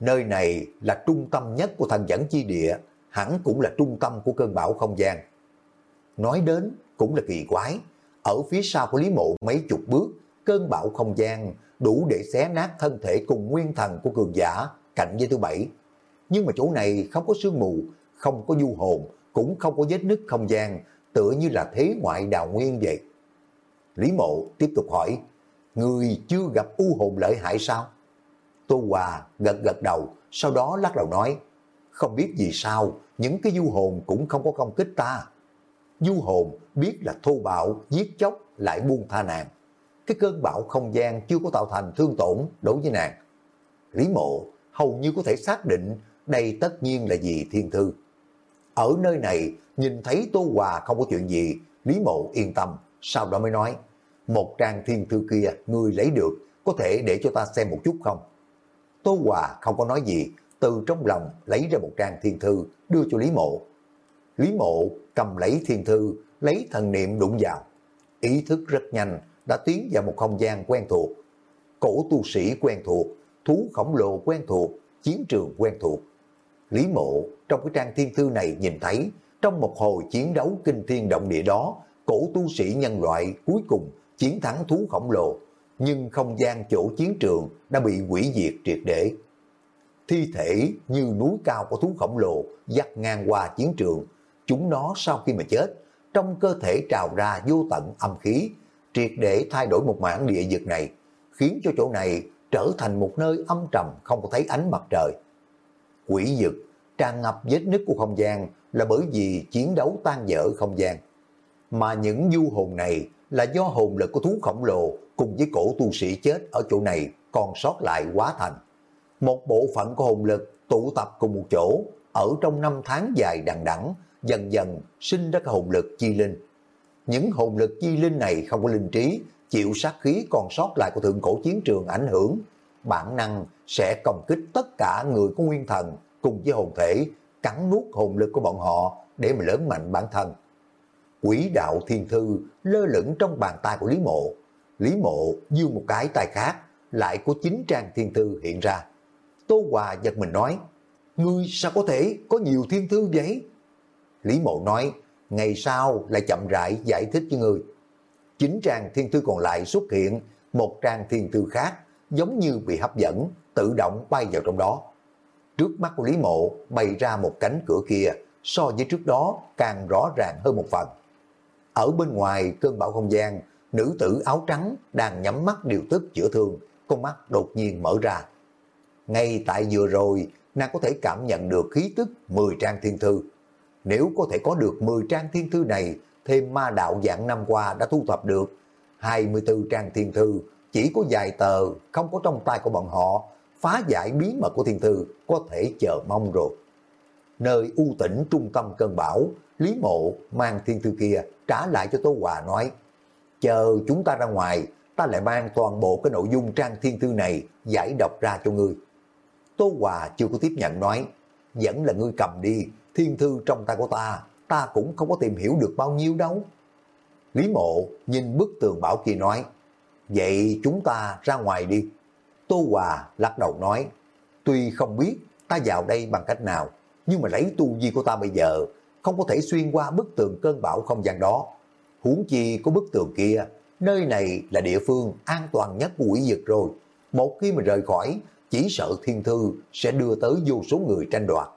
nơi này là trung tâm nhất của thần dẫn chi địa, hẳn cũng là trung tâm của cơn bão không gian. Nói đến cũng là kỳ quái, ở phía sau của Lý Mộ mấy chục bước, cơn bão không gian đủ để xé nát thân thể cùng nguyên thần của cường giả cạnh với thứ bảy. Nhưng mà chỗ này không có sương mù, không có du hồn, cũng không có vết nứt không gian, tựa như là thế ngoại đào nguyên vậy. Lý Mộ tiếp tục hỏi, người chưa gặp u hồn lợi hại sao? Tô Hòa gật gật đầu, sau đó lắc đầu nói, không biết vì sao, những cái du hồn cũng không có công kích ta. Du hồn biết là thô bạo, giết chóc, lại buông tha nàng. Cái cơn bão không gian chưa có tạo thành thương tổn đối với nàng. Lý mộ hầu như có thể xác định đây tất nhiên là gì thiên thư. Ở nơi này, nhìn thấy Tô Hòa không có chuyện gì, Lý mộ yên tâm, sau đó mới nói, một trang thiên thư kia ngươi lấy được, có thể để cho ta xem một chút không? Tô Hòa không có nói gì, từ trong lòng lấy ra một trang thiên thư, đưa cho Lý Mộ. Lý Mộ cầm lấy thiên thư, lấy thần niệm đụng vào. Ý thức rất nhanh, đã tiến vào một không gian quen thuộc. Cổ tu sĩ quen thuộc, thú khổng lồ quen thuộc, chiến trường quen thuộc. Lý Mộ trong cái trang thiên thư này nhìn thấy, trong một hồi chiến đấu kinh thiên động địa đó, cổ tu sĩ nhân loại cuối cùng chiến thắng thú khổng lồ, nhưng không gian chỗ chiến trường đã bị hủy diệt triệt để. Thi thể như núi cao của thú khổng lồ dắt ngang qua chiến trường, chúng nó sau khi mà chết, trong cơ thể trào ra vô tận âm khí, triệt để thay đổi một mảng địa vực này, khiến cho chỗ này trở thành một nơi âm trầm không có thấy ánh mặt trời. Quỷ vực tràn ngập vết nứt của không gian là bởi vì chiến đấu tan dở không gian. Mà những du hồn này là do hồn lực của thú khổng lồ cùng với cổ tu sĩ chết ở chỗ này còn sót lại quá thành. Một bộ phận của hồn lực tụ tập cùng một chỗ ở trong năm tháng dài đằng đẵng dần dần sinh ra cái hồn lực chi linh. Những hồn lực chi linh này không có linh trí, chịu sát khí còn sót lại của thượng cổ chiến trường ảnh hưởng, bản năng sẽ công kích tất cả người có nguyên thần cùng với hồn thể, cắn nuốt hồn lực của bọn họ để mà lớn mạnh bản thân. Quỷ đạo thiên thư lơ lửng trong bàn tay của Lý Mộ. Lý Mộ dương một cái tay khác, lại có chín trang thiên thư hiện ra. Tô Hòa giật mình nói, Ngươi sao có thể có nhiều thiên thư vậy? Lý Mộ nói, ngày sau lại chậm rãi giải thích với ngươi. Chín trang thiên thư còn lại xuất hiện, một trang thiên thư khác, giống như bị hấp dẫn, tự động bay vào trong đó. Trước mắt của Lý Mộ bày ra một cánh cửa kia, so với trước đó càng rõ ràng hơn một phần. Ở bên ngoài cơn bão không gian, nữ tử áo trắng đang nhắm mắt điều tức chữa thương, con mắt đột nhiên mở ra. Ngay tại vừa rồi, nàng có thể cảm nhận được khí tức 10 trang thiên thư. Nếu có thể có được 10 trang thiên thư này, thêm ma đạo dạng năm qua đã thu thập được 24 trang thiên thư, chỉ có vài tờ không có trong tay của bọn họ, phá giải bí mật của thiên thư có thể chờ mong rồi. Nơi u tỉnh trung tâm cơn bão, Lý Mộ mang thiên thư kia trả lại cho Tô Hòa nói, chờ chúng ta ra ngoài, ta lại mang toàn bộ cái nội dung trang thiên thư này giải đọc ra cho ngươi. Tô Hòa chưa có tiếp nhận nói, vẫn là ngươi cầm đi, thiên thư trong tay của ta, ta cũng không có tìm hiểu được bao nhiêu đâu. Lý Mộ nhìn bức tường bảo kia nói, vậy chúng ta ra ngoài đi. Tô Hòa lắc đầu nói, tuy không biết ta vào đây bằng cách nào, nhưng mà lấy tu vi của ta bây giờ, không có thể xuyên qua bức tường cơn bão không gian đó. Huống chi có bức tường kia, nơi này là địa phương an toàn nhất của quỷ vực rồi. Một khi mà rời khỏi, chỉ sợ thiên thư sẽ đưa tới vô số người tranh đoạt.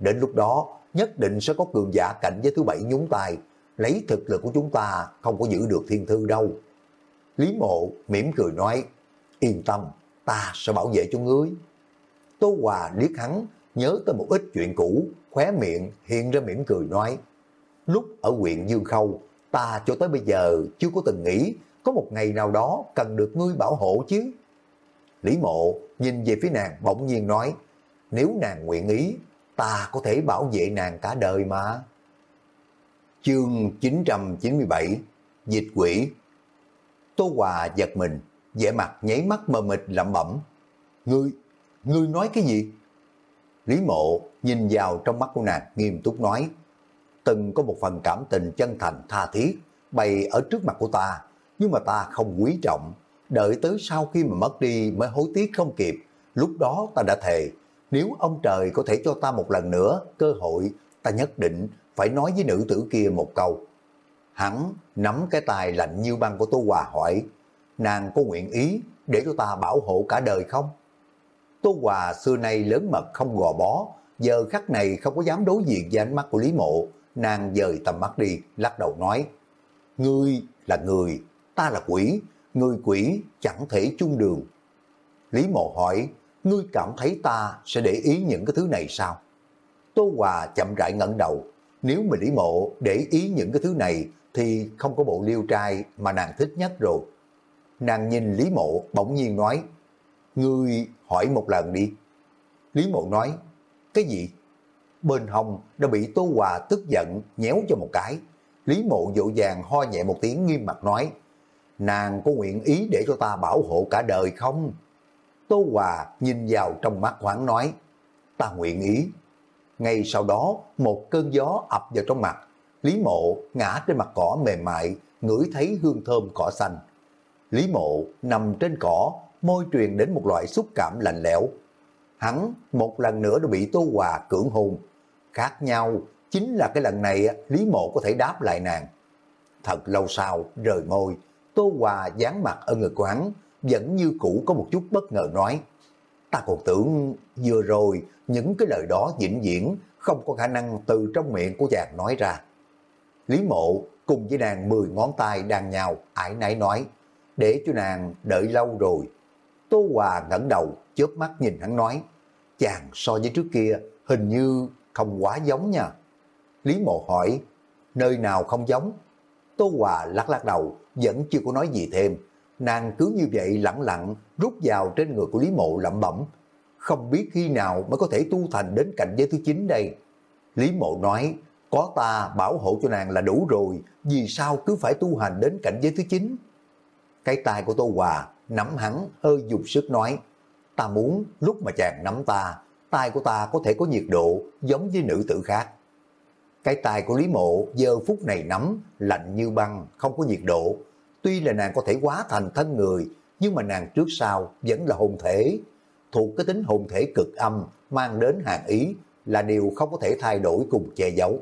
Đến lúc đó, nhất định sẽ có cường giả cạnh với thứ bảy nhúng tay, lấy thực lực của chúng ta không có giữ được thiên thư đâu. Lý mộ mỉm cười nói, yên tâm, ta sẽ bảo vệ cho ngươi. Tô Hòa liếc hắn, nhớ tới một ít chuyện cũ, khóe miệng hiện ra mỉm cười nói. Lúc ở huyện Dương Khâu, ta cho tới bây giờ chưa có từng nghĩ có một ngày nào đó cần được ngươi bảo hộ chứ. Lý mộ nhìn về phía nàng bỗng nhiên nói, nếu nàng nguyện ý, ta có thể bảo vệ nàng cả đời mà. Chương 997 Dịch quỷ Tô Hòa giật mình, vẻ mặt nháy mắt mờ mịt lẩm bẩm. Ngươi, ngươi nói cái gì? Lý mộ nhìn vào trong mắt của nàng nghiêm túc nói. Từng có một phần cảm tình chân thành tha thiết bày ở trước mặt của ta, nhưng mà ta không quý trọng. Đợi tới sau khi mà mất đi mới hối tiếc không kịp. Lúc đó ta đã thề, nếu ông trời có thể cho ta một lần nữa cơ hội, ta nhất định phải nói với nữ tử kia một câu. Hắn nắm cái tài lạnh như băng của Tô Hòa hỏi, nàng có nguyện ý để cho ta bảo hộ cả đời không? Tô Hòa xưa nay lớn mật không gò bó, giờ khắc này không có dám đối diện với ánh mắt của Lý Mộ, nàng dời tầm mắt đi, lắc đầu nói, Ngươi là người, ta là quỷ, người quỷ chẳng thể chung đường. Lý Mộ hỏi, ngươi cảm thấy ta sẽ để ý những cái thứ này sao? Tô Hòa chậm rãi ngẩng đầu, nếu mà Lý Mộ để ý những cái thứ này thì không có bộ liêu trai mà nàng thích nhất rồi. Nàng nhìn Lý Mộ bỗng nhiên nói, Ngươi hỏi một lần đi. Lý Mộ nói, cái gì? Bên hông đã bị Tô Hòa tức giận nhéo cho một cái. Lý Mộ dỗ dàng ho nhẹ một tiếng nghiêm mặt nói, nàng có nguyện ý để cho ta bảo hộ cả đời không? Tô Hòa nhìn vào trong mắt hoảng nói, ta nguyện ý. Ngay sau đó, một cơn gió ập vào trong mặt, Lý Mộ ngã trên mặt cỏ mềm mại, ngửi thấy hương thơm cỏ xanh. Lý Mộ nằm trên cỏ, môi truyền đến một loại xúc cảm lạnh lẽo. Hắn một lần nữa đã bị Tô Hòa cưỡng hôn. Khác nhau chính là cái lần này Lý Mộ có thể đáp lại nàng. Thật lâu sau, rời môi, Tô Hòa dán mặt ở ngực của hắn, vẫn như cũ có một chút bất ngờ nói. Ta còn tưởng vừa rồi những cái lời đó vĩnh viễn không có khả năng từ trong miệng của chàng nói ra. Lý mộ cùng với nàng mười ngón tay đang nhào, ải nãy nói, để cho nàng đợi lâu rồi. Tô Hòa ngẩng đầu, chớp mắt nhìn hắn nói, chàng so với trước kia hình như không quá giống nha. Lý mộ hỏi, nơi nào không giống? Tô Hòa lắc lắc đầu, vẫn chưa có nói gì thêm. Nàng cứ như vậy lặng lặng rút vào trên người của Lý Mộ lẩm bẩm. Không biết khi nào mới có thể tu thành đến cảnh giới thứ 9 đây. Lý Mộ nói, có ta bảo hộ cho nàng là đủ rồi, vì sao cứ phải tu hành đến cảnh giới thứ 9? Cái tay của Tô Hòa nắm hắn hơi dùng sức nói, ta muốn lúc mà chàng nắm ta, tay của ta có thể có nhiệt độ giống với nữ tử khác. Cái tay của Lý Mộ giờ phút này nắm, lạnh như băng, không có nhiệt độ. Tuy là nàng có thể hóa thành thân người, nhưng mà nàng trước sau vẫn là hồn thể. Thuộc cái tính hồn thể cực âm, mang đến hàng ý, là điều không có thể thay đổi cùng che giấu.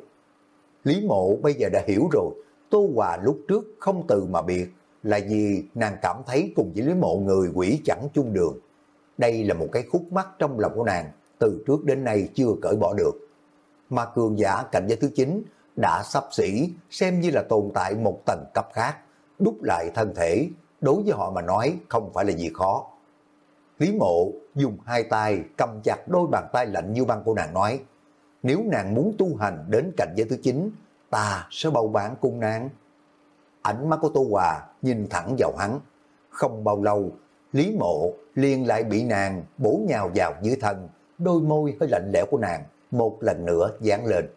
Lý Mộ bây giờ đã hiểu rồi, Tô Hòa lúc trước không từ mà biệt, là vì nàng cảm thấy cùng với Lý Mộ người quỷ chẳng chung đường. Đây là một cái khúc mắc trong lòng của nàng, từ trước đến nay chưa cởi bỏ được mà cường giả cảnh giới thứ 9 đã sắp xỉ xem như là tồn tại một tầng cấp khác, đúc lại thân thể, đối với họ mà nói không phải là gì khó. Lý mộ dùng hai tay cầm chặt đôi bàn tay lạnh như băng của nàng nói, nếu nàng muốn tu hành đến cảnh giới thứ 9, ta sẽ bầu bạn cùng nàng. Ánh mắt của Tô Hòa nhìn thẳng vào hắn, không bao lâu, Lý mộ liền lại bị nàng bổ nhào vào dưới thân, đôi môi hơi lạnh lẽo của nàng một lần nữa dán lên.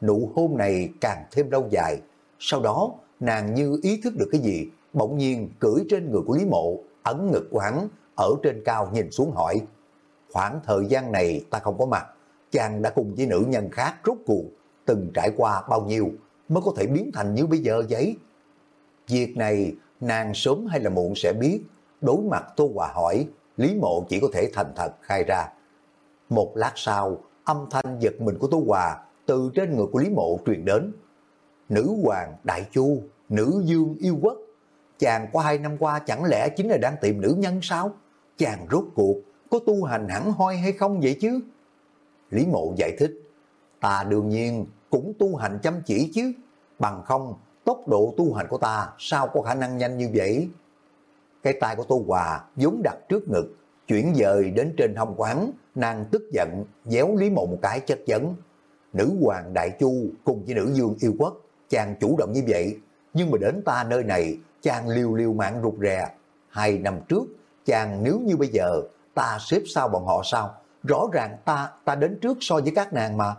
Nụ hôn này càng thêm lâu dài, sau đó nàng như ý thức được cái gì, bỗng nhiên cưỡi trên người của Lý Mộ, ấn ngực của hắn, ở trên cao nhìn xuống hỏi. Khoảng thời gian này ta không có mặt, chàng đã cùng với nữ nhân khác rốt cuộc, từng trải qua bao nhiêu mới có thể biến thành như bây giờ vậy? Việc này nàng sớm hay là muộn sẽ biết, đối mặt Tô Hòa hỏi, Lý Mộ chỉ có thể thành thật khai ra. Một lát sau, âm thanh giật mình của Tô Hòa từ trên người của Lý Mộ truyền đến. Nữ hoàng đại chu, nữ dương yêu quốc. Chàng qua hai năm qua chẳng lẽ chính là đang tìm nữ nhân sao? Chàng rốt cuộc có tu hành hẳn hoi hay không vậy chứ? Lý Mộ giải thích, ta đương nhiên cũng tu hành chăm chỉ chứ, bằng không tốc độ tu hành của ta sao có khả năng nhanh như vậy? Cái tay của Tô Hòa vốn đặt trước ngực, chuyển dời đến trên hông quán, nàng tức giận, déo Lý Mộ một cái chất vấn. Nữ hoàng Đại Chu cùng với nữ dương yêu quốc, chàng chủ động như vậy, nhưng mà đến ta nơi này, chàng liều liều mạng rụt rè. Hai năm trước, chàng nếu như bây giờ, ta xếp sau bọn họ sao? Rõ ràng ta ta đến trước so với các nàng mà.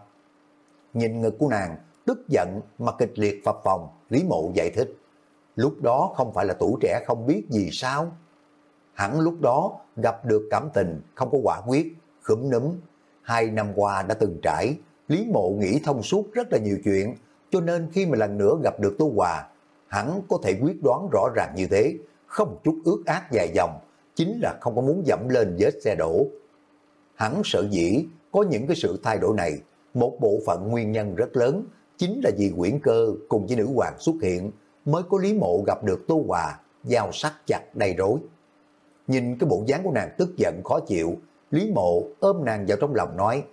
Nhìn ngực của nàng, tức giận mà kịch liệt phập phòng, Lý Mộ giải thích. Lúc đó không phải là tuổi trẻ không biết gì sao? Hẳn lúc đó gặp được cảm tình, không có quả quyết, khúm núm. Hai năm qua đã từng trải, Lý Mộ nghĩ thông suốt rất là nhiều chuyện, cho nên khi mà lần nữa gặp được Tô Hòa, hắn có thể quyết đoán rõ ràng như thế, không chút ước ác dài dòng, chính là không có muốn dẫm lên vết xe đổ. Hắn sợ dĩ có những cái sự thay đổi này, một bộ phận nguyên nhân rất lớn, chính là vì quyển cơ cùng với nữ hoàng xuất hiện, mới có Lý Mộ gặp được Tô Hòa, giao sắc chặt đầy rối. Nhìn cái bộ dáng của nàng tức giận khó chịu, Lý Mộ ôm nàng vào trong lòng nói,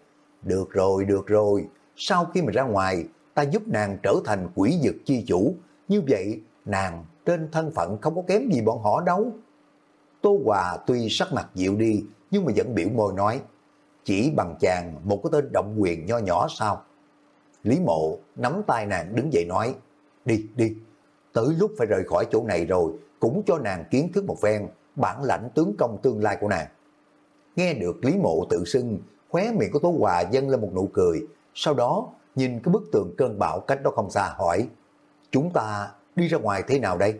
được rồi, được rồi, sau khi mà ra ngoài, ta giúp nàng trở thành quỷ dực chi chủ, như vậy nàng trên thân phận không có kém gì bọn họ đâu. Tô Hòa tuy sắc mặt dịu đi, nhưng mà vẫn biểu môi nói, chỉ bằng chàng một cái tên động quyền nho nhỏ sao? Lý Mộ nắm tay nàng đứng dậy nói, đi, đi, tới lúc phải rời khỏi chỗ này rồi, cũng cho nàng kiến thức một phen, bản lãnh tướng công tương lai của nàng. Nghe được Lý Mộ tự xưng, khóe miệng của Tố Hòa dâng lên một nụ cười, sau đó nhìn cái bức tường cơn bão cách đó không xa hỏi, chúng ta đi ra ngoài thế nào đây?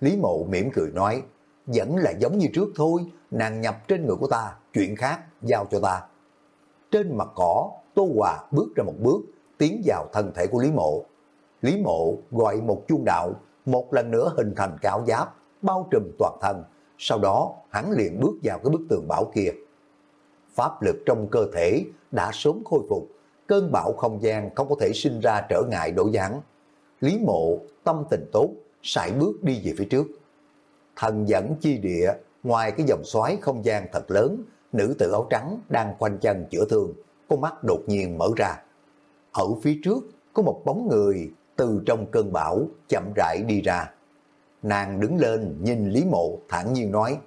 Lý Mộ mỉm cười nói, vẫn là giống như trước thôi, nàng nhập trên người của ta, chuyện khác giao cho ta. Trên mặt cỏ, Tô Hòa bước ra một bước, tiến vào thân thể của Lý Mộ. Lý Mộ gọi một chuông đạo, một lần nữa hình thành cáo giáp, bao trùm toàn thân. Sau đó hắn liền bước vào cái bức tường bảo kia. Pháp lực trong cơ thể đã sớm khôi phục, cơn bão không gian không có thể sinh ra trở ngại đổ gián. Lý Mộ tâm tình tốt, sải bước đi về phía trước. Thần dẫn chi địa, ngoài cái dòng xoáy không gian thật lớn, nữ tử áo trắng đang quanh chân chữa thương, con mắt đột nhiên mở ra. Ở phía trước có một bóng người từ trong cơn bão chậm rãi đi ra. Nàng đứng lên nhìn Lý Mộ thản nhiên nói,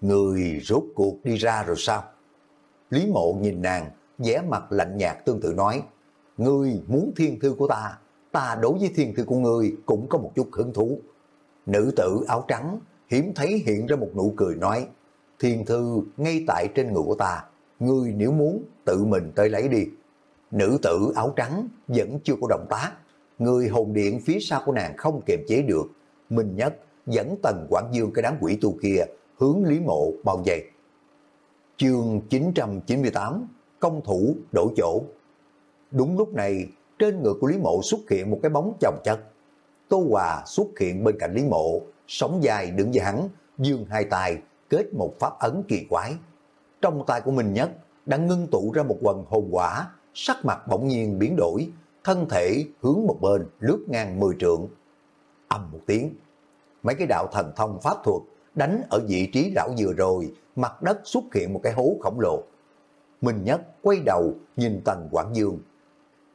người rốt cuộc đi ra rồi sao? Lý Mộ nhìn nàng, vẻ mặt lạnh nhạt tương tự nói, ngươi muốn thiên thư của ta, ta đối với thiên thư của ngươi cũng có một chút hứng thú. Nữ tử áo trắng hiếm thấy hiện ra một nụ cười nói, thiên thư ngay tại trên người của ta, ngươi nếu muốn tự mình tới lấy đi. Nữ tử áo trắng vẫn chưa có động tác, người hồn điện phía sau của nàng không kiềm chế được. Minh Nhất dẫn Tần Quảng Dương cái đám quỷ tu kia hướng Lý Mộ bao vây. Chương 998 Công thủ đổ chỗ Đúng lúc này, trên người của Lý Mộ xuất hiện một cái bóng chồng chất. Tô Hòa xuất hiện bên cạnh Lý Mộ, sóng dài đứng dưới hắn, dương hai tay, kết một pháp ấn kỳ quái. Trong tay của mình nhất, đã ngưng tụ ra một quần hồn quả, sắc mặt bỗng nhiên biến đổi, thân thể hướng một bên lướt ngang mười trượng. Âm một tiếng, mấy cái đạo thần thông pháp thuật đánh ở vị trí lão vừa rồi, mặt đất xuất hiện một cái hố khổng lồ. Minh Nhất quay đầu nhìn Tần Quảng Dương.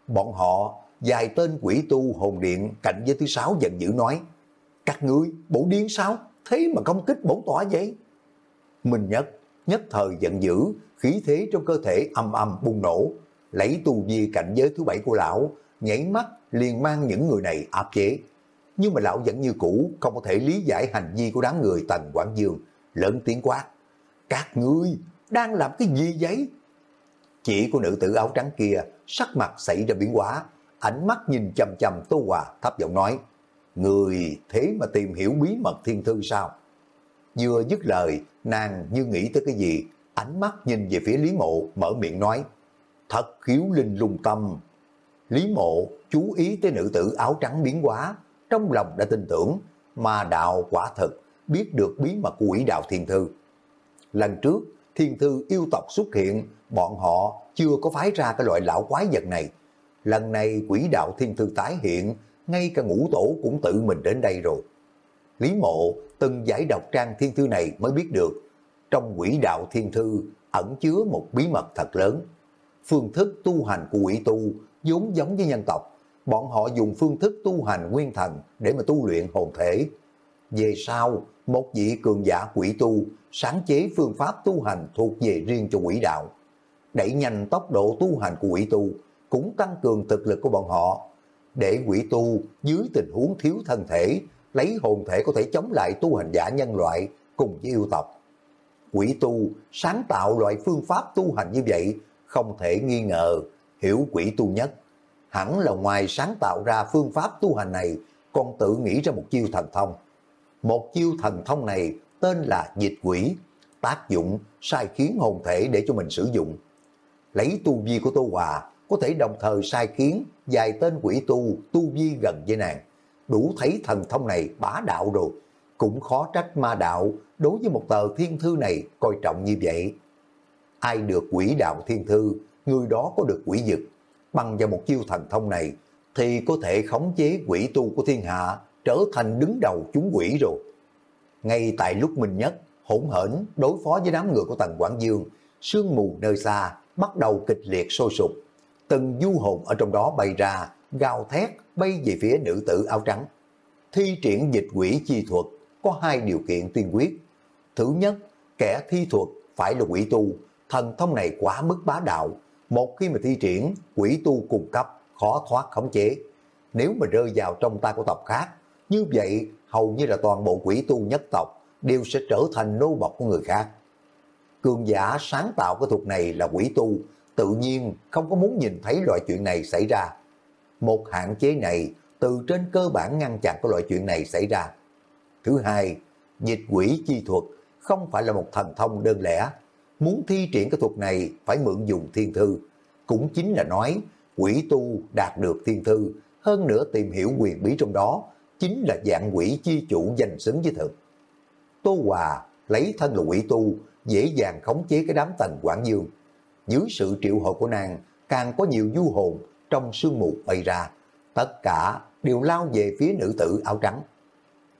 Bọn họ dài tên quỷ tu hồn điện cạnh với thứ sáu giận dữ nói Các ngươi bổ điên sao? Thế mà công kích bổ tỏa vậy? Minh Nhất nhất thời giận dữ, khí thế trong cơ thể âm âm bùng nổ, lấy tu vi cảnh giới thứ bảy của lão, nhảy mắt liền mang những người này áp chế. Nhưng mà lão vẫn như cũ, không có thể lý giải hành vi của đám người Tần Quảng Dương, lớn tiếng quát. Các ngươi đang làm cái gì vậy? Chỉ của nữ tử áo trắng kia, sắc mặt xảy ra biến hóa, ánh mắt nhìn chầm chầm Tô Hòa thấp giọng nói, Người thế mà tìm hiểu bí mật thiên thư sao? Vừa dứt lời, nàng như nghĩ tới cái gì, ánh mắt nhìn về phía Lý Mộ, mở miệng nói, thật khiếu linh lung tâm. Lý Mộ chú ý tới nữ tử áo trắng biến hóa, trong lòng đã tin tưởng, mà đạo quả thực biết được bí mật của quỷ đạo thiên thư. Lần trước, thiên thư yêu tộc xuất hiện, bọn họ chưa có phái ra cái loại lão quái vật này. Lần này quỷ đạo thiên thư tái hiện, ngay cả ngũ tổ cũng tự mình đến đây rồi. Lý mộ từng giải đọc trang thiên thư này mới biết được, trong quỷ đạo thiên thư ẩn chứa một bí mật thật lớn. Phương thức tu hành của quỷ tu vốn giống với nhân tộc, bọn họ dùng phương thức tu hành nguyên thần để mà tu luyện hồn thể. Về sau, một vị cường giả quỷ tu sáng chế phương pháp tu hành thuộc về riêng cho quỷ đạo. đẩy nhanh tốc độ tu hành của quỷ tu, cũng tăng cường thực lực của bọn họ, để quỷ tu dưới tình huống thiếu thân thể, lấy hồn thể có thể chống lại tu hành giả nhân loại cùng với yêu tộc. Quỷ tu sáng tạo loại phương pháp tu hành như vậy, không thể nghi ngờ, hiểu quỷ tu nhất. Hẳn là ngoài sáng tạo ra phương pháp tu hành này, còn tự nghĩ ra một chiêu thần thông. Một chiêu thần thông này tên là dịch quỷ, tác dụng sai khiến hồn thể để cho mình sử dụng. Lấy tu vi của Tô Hòa, có thể đồng thời sai khiến vài tên quỷ tu, tu vi gần với nàng. Đủ thấy thần thông này bá đạo rồi, cũng khó trách ma đạo đối với một tờ thiên thư này coi trọng như vậy. Ai được quỷ đạo thiên thư, người đó có được quỷ dực. Bằng vào một chiêu thần thông này, thì có thể khống chế quỷ tu của thiên hạ trở thành đứng đầu chúng quỷ rồi. Ngay tại lúc mình nhất, hỗn hển đối phó với đám người của Tần Quảng Dương, sương mù nơi xa bắt đầu kịch liệt sôi sục. Từng du hồn ở trong đó bay ra, gào thét bay về phía nữ tử áo trắng. Thi triển dịch quỷ chi thuật có hai điều kiện tiên quyết. Thứ nhất, kẻ thi thuật phải là quỷ tu, thần thông này quá mức bá đạo. Một khi mà thi triển, quỷ tu cung cấp, khó thoát khống chế. Nếu mà rơi vào trong tay của tộc khác, như vậy hầu như là toàn bộ quỷ tu nhất tộc đều sẽ trở thành nô bọc của người khác. Cường giả sáng tạo cái thuật này là quỷ tu, tự nhiên không có muốn nhìn thấy loại chuyện này xảy ra. Một hạn chế này từ trên cơ bản ngăn chặn cái loại chuyện này xảy ra. Thứ hai, dịch quỷ chi thuật không phải là một thần thông đơn lẻ. Muốn thi triển cái thuật này phải mượn dùng thiên thư. Cũng chính là nói quỷ tu đạt được thiên thư, hơn nữa tìm hiểu quyền bí trong đó, chính là dạng quỷ chi chủ danh xứng với thực. Tô Hòa lấy thân là quỷ tu, dễ dàng khống chế cái đám tần Quảng Dương. Dưới sự triệu hồi của nàng, càng có nhiều du hồn trong sương mù bay ra. Tất cả đều lao về phía nữ tử áo trắng.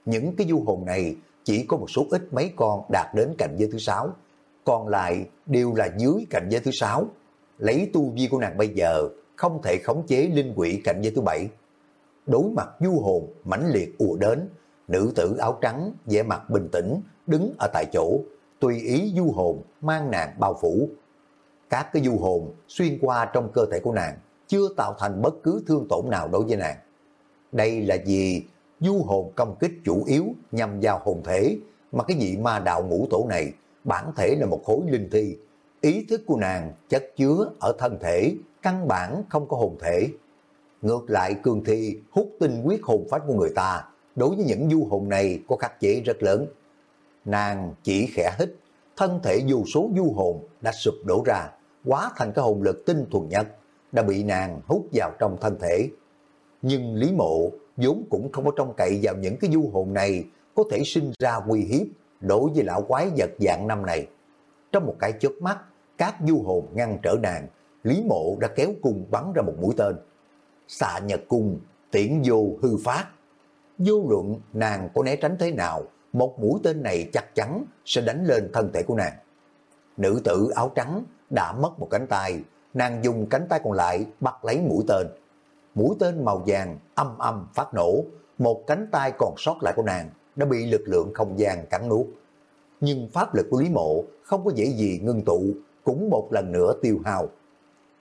Những cái du hồn này chỉ có một số ít mấy con đạt đến cảnh giới thứ sáu, còn lại đều là dưới cảnh giới thứ sáu. Lấy tu vi của nàng bây giờ, không thể khống chế linh quỷ cảnh giới thứ bảy. Đối mặt du hồn mãnh liệt ùa đến, nữ tử áo trắng vẻ mặt bình tĩnh đứng ở tại chỗ, tùy ý du hồn mang nàng bao phủ. Các cái du hồn xuyên qua trong cơ thể của nàng, chưa tạo thành bất cứ thương tổn nào đối với nàng. Đây là vì du hồn công kích chủ yếu nhằm vào hồn thể, mà cái vị ma đạo ngũ tổ này bản thể là một khối linh thi. Ý thức của nàng chất chứa ở thân thể, căn bản không có hồn thể. Ngược lại cường thi hút tinh quyết hồn phách của người ta, đối với những du hồn này có khắc chế rất lớn. Nàng chỉ khẽ hít, thân thể dù số du hồn đã sụp đổ ra, quá thành cái hồn lực tinh thuần nhất, đã bị nàng hút vào trong thân thể. Nhưng Lý Mộ vốn cũng không có trông cậy vào những cái du hồn này có thể sinh ra nguy hiếp đối với lão quái vật dạng năm này. Trong một cái chớp mắt, các du hồn ngăn trở nàng, Lý Mộ đã kéo cung bắn ra một mũi tên. Xạ nhật cung, tiễn vô hư phát. Vô luận nàng có né tránh thế nào, một mũi tên này chắc chắn sẽ đánh lên thân thể của nàng. Nữ tử áo trắng đã mất một cánh tay, nàng dùng cánh tay còn lại bắt lấy mũi tên. Mũi tên màu vàng âm âm phát nổ, một cánh tay còn sót lại của nàng đã bị lực lượng không gian cắn nuốt. Nhưng pháp lực của Lý Mộ không có dễ gì ngưng tụ, cũng một lần nữa tiêu hao.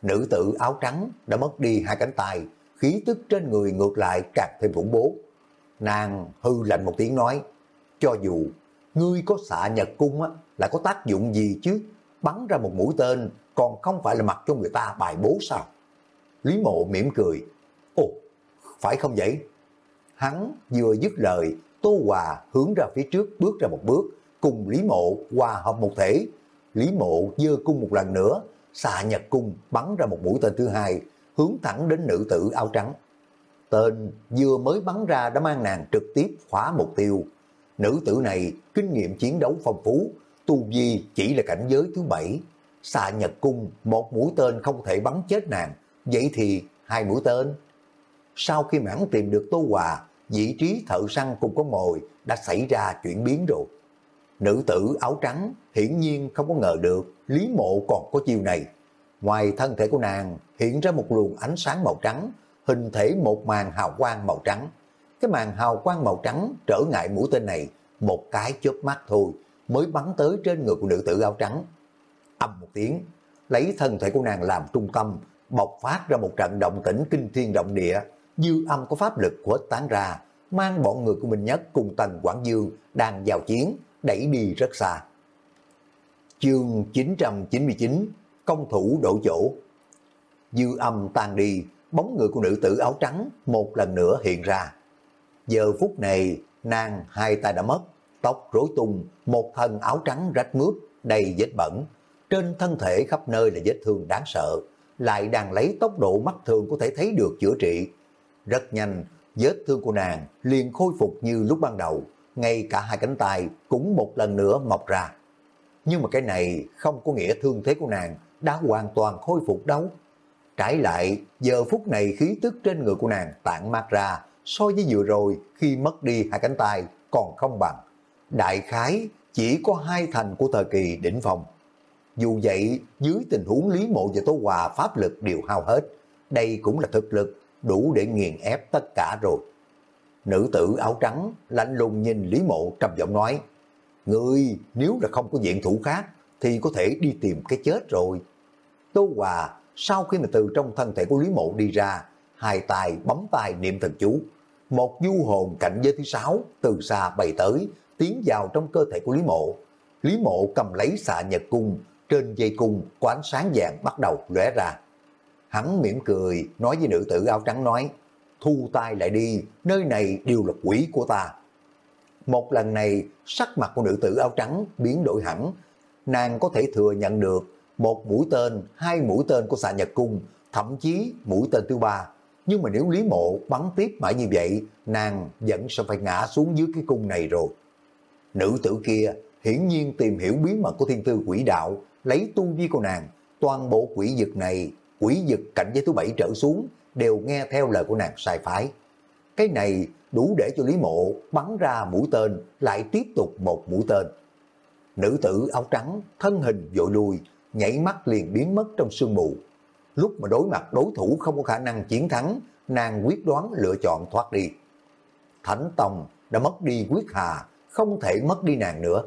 Nữ tử áo trắng đã mất đi hai cánh tay, khí tức trên người ngược lại càng thêm khủng bố. Nàng hư lạnh một tiếng nói, cho dù ngươi có xạ nhật cung á, là có tác dụng gì chứ, bắn ra một mũi tên còn không phải là mặc cho người ta bài bố sao? Lý mộ mỉm cười, ồ, phải không vậy? Hắn vừa dứt lời, Tô Hòa hướng ra phía trước bước ra một bước, cùng Lý Mộ hòa hợp một thể. Lý Mộ dơ cung một lần nữa, xà nhật cung bắn ra một mũi tên thứ hai, hướng thẳng đến nữ tử áo trắng. Tên vừa mới bắn ra đã mang nàng trực tiếp khóa mục tiêu. Nữ tử này kinh nghiệm chiến đấu phong phú, tu vi chỉ là cảnh giới thứ bảy. xà nhật cung, một mũi tên không thể bắn chết nàng, vậy thì hai mũi tên. Sau khi mãn tìm được Tô Hòa, vị trí thợ săn cùng có mồi đã xảy ra chuyển biến rồi. Nữ tử áo trắng hiển nhiên không có ngờ được Lý Mộ còn có chiêu này. Ngoài thân thể của nàng hiện ra một luồng ánh sáng màu trắng, hình thể một màn hào quang màu trắng. Cái màn hào quang màu trắng trở ngại mũi tên này một cái chớp mắt thôi mới bắn tới trên người của nữ tử áo trắng. Âm một tiếng, lấy thân thể của nàng làm trung tâm, bộc phát ra một trận động tĩnh kinh thiên động địa, dư âm có pháp lực của tán ra, mang bọn người của mình nhất cùng tần Quảng Dương đang vào chiến, đẩy đi rất xa. Chương 999 Công thủ đổ chỗ Dư âm tan đi, bóng người của nữ tử áo trắng một lần nữa hiện ra. Giờ phút này, nàng hai tay đã mất, tóc rối tung, một thân áo trắng rách mướp, đầy vết bẩn. Trên thân thể khắp nơi là vết thương đáng sợ, lại đang lấy tốc độ mắt thường có thể thấy được chữa trị. Rất nhanh, vết thương của nàng liền khôi phục như lúc ban đầu, ngay cả hai cánh tay cũng một lần nữa mọc ra. Nhưng mà cái này không có nghĩa thương thế của nàng đã hoàn toàn khôi phục đâu. Trái lại, giờ phút này khí tức trên người của nàng tản mát ra so với vừa rồi khi mất đi hai cánh tay còn không bằng. Đại khái chỉ có hai thành của thời kỳ đỉnh phong. Dù vậy, dưới tình huống Lý Mộ và Tố Hòa pháp lực đều hao hết, đây cũng là thực lực đủ để nghiền ép tất cả rồi. Nữ tử áo trắng lạnh lùng nhìn Lý Mộ trầm giọng nói, Ngươi nếu là không có diện thủ khác thì có thể đi tìm cái chết rồi. Tô Hòa sau khi mà từ trong thân thể của Lý Mộ đi ra, hai tay bấm tay niệm thần chú. Một du hồn cảnh giới thứ sáu từ xa bay tới, tiến vào trong cơ thể của Lý Mộ. Lý Mộ cầm lấy xạ nhật cung, trên dây cung có ánh sáng vàng bắt đầu lóe ra. Hắn mỉm cười, nói với nữ tử áo trắng nói, thu tay lại đi, nơi này đều là quỷ của ta. Một lần này, sắc mặt của nữ tử áo trắng biến đổi hẳn, nàng có thể thừa nhận được một mũi tên, hai mũi tên của xạ nhật cung, thậm chí mũi tên thứ ba. Nhưng mà nếu Lý Mộ bắn tiếp mãi như vậy, nàng vẫn sẽ phải ngã xuống dưới cái cung này rồi. Nữ tử kia hiển nhiên tìm hiểu bí mật của thiên tư quỷ đạo, lấy tu vi của nàng, toàn bộ quỷ vực này, quỷ dực cảnh giới thứ bảy trở xuống, đều nghe theo lời của nàng sai phái. Cái này đủ để cho Lý Mộ bắn ra mũi tên, lại tiếp tục một mũi tên. Nữ tử áo trắng, thân hình dội lui, nhảy mắt liền biến mất trong sương mù. Lúc mà đối mặt đối thủ không có khả năng chiến thắng, nàng quyết đoán lựa chọn thoát đi. Thánh Tông đã mất đi quyết hà, không thể mất đi nàng nữa.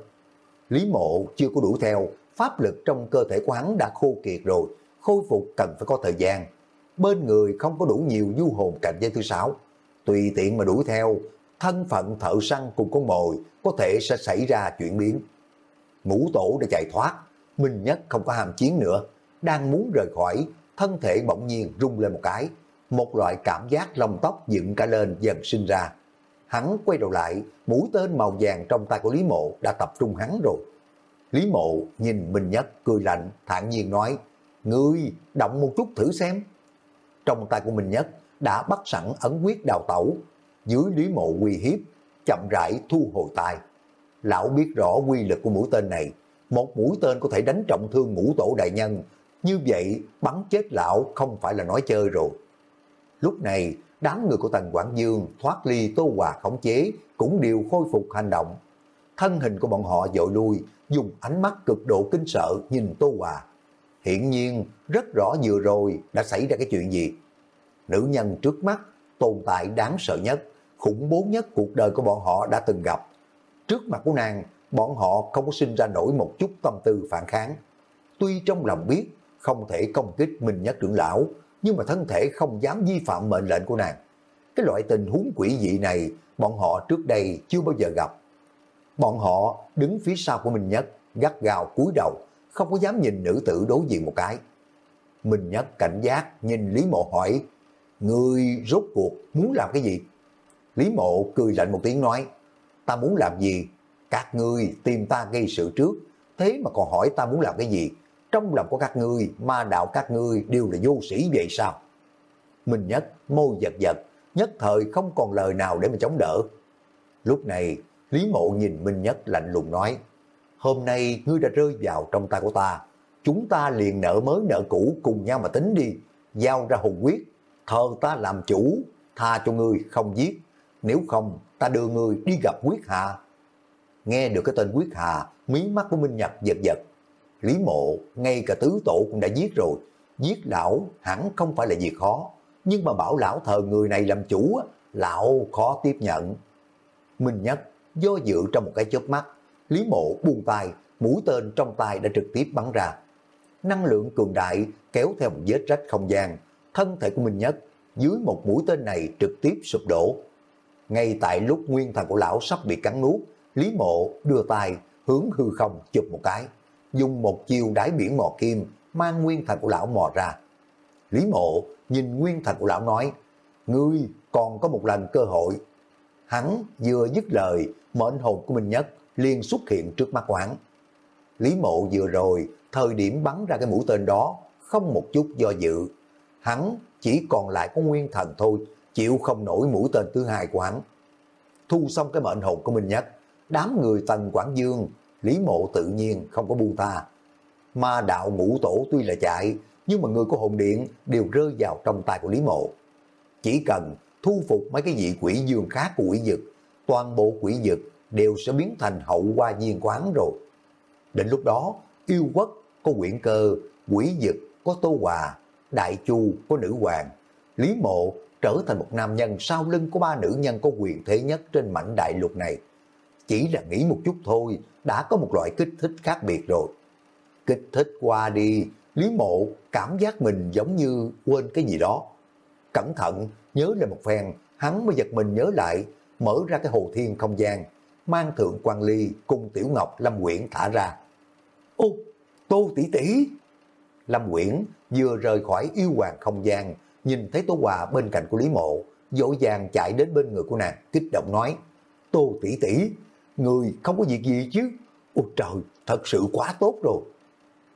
Lý mộ chưa có đủ theo, pháp lực trong cơ thể của hắn đã khô kiệt rồi, khôi phục cần phải có thời gian. Bên người không có đủ nhiều du hồn cảnh giới thứ sáu. Tùy tiện mà đuổi theo, thân phận thợ săn cùng con mồi có thể sẽ xảy ra chuyển biến. Ngũ tổ đã chạy thoát, Minh Nhất không có hàm chiến nữa, đang muốn rời khỏi, thân thể bỗng nhiên rung lên một cái, một loại cảm giác lông tóc dựng cả lên dần sinh ra. Hắn quay đầu lại, mũi tên màu vàng trong tay của Lý Mộ đã tập trung hắn rồi. Lý Mộ nhìn Minh Nhất cười lạnh, thản nhiên nói, Ngươi động một chút thử xem. Trong tay của mình Nhất đã bắt sẵn ấn quyết đào tẩu, dưới Lý Mộ quy hiếp, chậm rãi thu hồi tay. Lão biết rõ quy lực của mũi tên này, một mũi tên có thể đánh trọng thương ngũ tổ đại nhân, như vậy bắn chết lão không phải là nói chơi rồi. Lúc này, đám người của Tần Quảng Dương thoát ly Tô Hòa khống chế cũng đều khôi phục hành động. Thân hình của bọn họ dội lui, dùng ánh mắt cực độ kinh sợ nhìn Tô Hòa. Hiện nhiên, rất rõ vừa rồi đã xảy ra cái chuyện gì. Nữ nhân trước mắt, tồn tại đáng sợ nhất, khủng bố nhất cuộc đời của bọn họ đã từng gặp. Trước mặt của nàng, bọn họ không có sinh ra nổi một chút tâm tư phản kháng. Tuy trong lòng biết không thể công kích mình nhất trưởng lão, nhưng mà thân thể không dám vi phạm mệnh lệnh của nàng. Cái loại tình huống quỷ dị này, bọn họ trước đây chưa bao giờ gặp. Bọn họ đứng phía sau của mình nhất, gắt gào cúi đầu, không có dám nhìn nữ tử đối diện một cái. Mình nhất cảnh giác nhìn Lý Mộ hỏi, Ngươi rốt cuộc muốn làm cái gì? Lý Mộ cười lạnh một tiếng nói, ta muốn làm gì các ngươi tìm ta gây sự trước, thế mà còn hỏi ta muốn làm cái gì? Trong lòng của các ngươi, ma đạo các ngươi đều là vô sĩ vậy sao? Minh Nhất môi giật giật, nhất thời không còn lời nào để mà chống đỡ. Lúc này, Lý Mộ nhìn Minh Nhất lạnh lùng nói, hôm nay ngươi đã rơi vào trong tay của ta, chúng ta liền nợ mới nợ cũ cùng nhau mà tính đi, giao ra hùng quyết, thờ ta làm chủ, tha cho ngươi không giết, nếu không ta đưa ngươi đi gặp quyết hạ, Nghe được cái tên Quyết Hà, mí mắt của Minh Nhật giật giật. Lý mộ, ngay cả tứ tổ cũng đã giết rồi. Giết lão hẳn không phải là việc khó. Nhưng mà bảo lão thờ người này làm chủ, lão khó tiếp nhận. Minh Nhất do dự trong một cái chớp mắt. Lý mộ buông tay, mũi tên trong tay đã trực tiếp bắn ra. năng lượng cường đại kéo theo một vết rách không gian, thân thể của Minh Nhất dưới một mũi tên này trực tiếp sụp đổ. Ngay tại lúc nguyên thần của lão sắp bị cắn nuốt, Lý Mộ đưa tay hướng hư không chụp một cái, dùng một chiêu đáy biển mò kim mang nguyên thần của lão mò ra. Lý Mộ nhìn nguyên thần của lão nói, ngươi còn có một lần cơ hội. Hắn vừa dứt lời, mệnh hồn của Minh Nhất liền xuất hiện trước mắt quán. Lý Mộ vừa rồi, thời điểm bắn ra cái mũi tên đó, không một chút do dự. Hắn chỉ còn lại có nguyên thần thôi, chịu không nổi mũi tên thứ hai của hắn. Thu xong cái mệnh hồn của mình Nhất, đám người Tần Quảng Dương, Lý Mộ tự nhiên không có buông tha. Ma đạo ngũ tổ tuy là chạy, nhưng mà người của hồn điện đều rơi vào trong tay của Lý Mộ. Chỉ cần thu phục mấy cái vị quỷ dương khác của quỷ dực, toàn bộ quỷ dực đều sẽ biến thành hậu hoa viên quán rồi. Đến lúc đó, yêu quốc có quyển cơ, quỷ dực có tô hòa, đại chu có nữ hoàng, Lý Mộ trở thành một nam nhân sau lưng của ba nữ nhân có quyền thế nhất trên mảnh đại lục này. Chỉ là nghĩ một chút thôi, đã có một loại kích thích khác biệt rồi. Kích thích qua đi, Lý Mộ cảm giác mình giống như quên cái gì đó. Cẩn thận, nhớ lại một phen, hắn mới giật mình nhớ lại, mở ra cái hồ thiên không gian, mang thượng quan ly cùng Tiểu Ngọc Lâm Quyển thả ra. Ô, Tô tỷ tỷ Lâm Quyển vừa rời khỏi yêu hoàng không gian, nhìn thấy Tô Hòa bên cạnh của Lý Mộ, dỗ dàng chạy đến bên người của nàng, kích động nói, Tô tỷ tỷ, người không có việc gì chứ? Ôi trời, thật sự quá tốt rồi.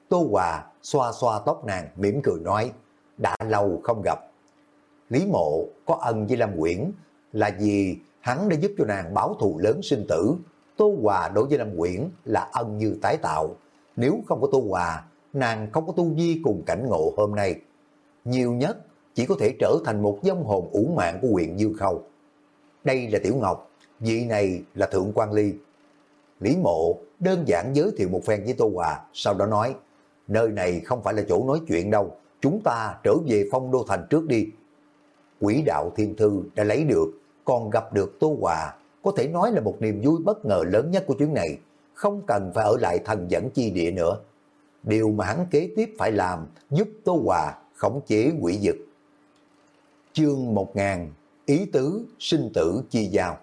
Tô Hòa xoa xoa tóc nàng, mỉm cười nói, đã lâu không gặp. Lý Mộ có ân với Lâm Quyển là vì hắn đã giúp cho nàng báo thù lớn sinh tử. Tô Hòa đối với Lâm Quyển là ân như tái tạo. Nếu không có Tô Hòa, nàng không có tu vi cùng cảnh ngộ hôm nay. Nhiều nhất chỉ có thể trở thành một dông hồn ủ mạng của huyện Dương Khâu. Đây là Tiểu Ngọc, vị này là Thượng quan Ly. Lý Mộ đơn giản giới thiệu một phen với Tô Hòa, sau đó nói, nơi này không phải là chỗ nói chuyện đâu, chúng ta trở về phong đô thành trước đi. Quỷ đạo thiên thư đã lấy được, còn gặp được Tô Hòa, có thể nói là một niềm vui bất ngờ lớn nhất của chuyến này, không cần phải ở lại thần dẫn chi địa nữa. Điều mà hắn kế tiếp phải làm giúp Tô Hòa khống chế quỷ dực. Chương 1000 Ý tứ sinh tử chi giao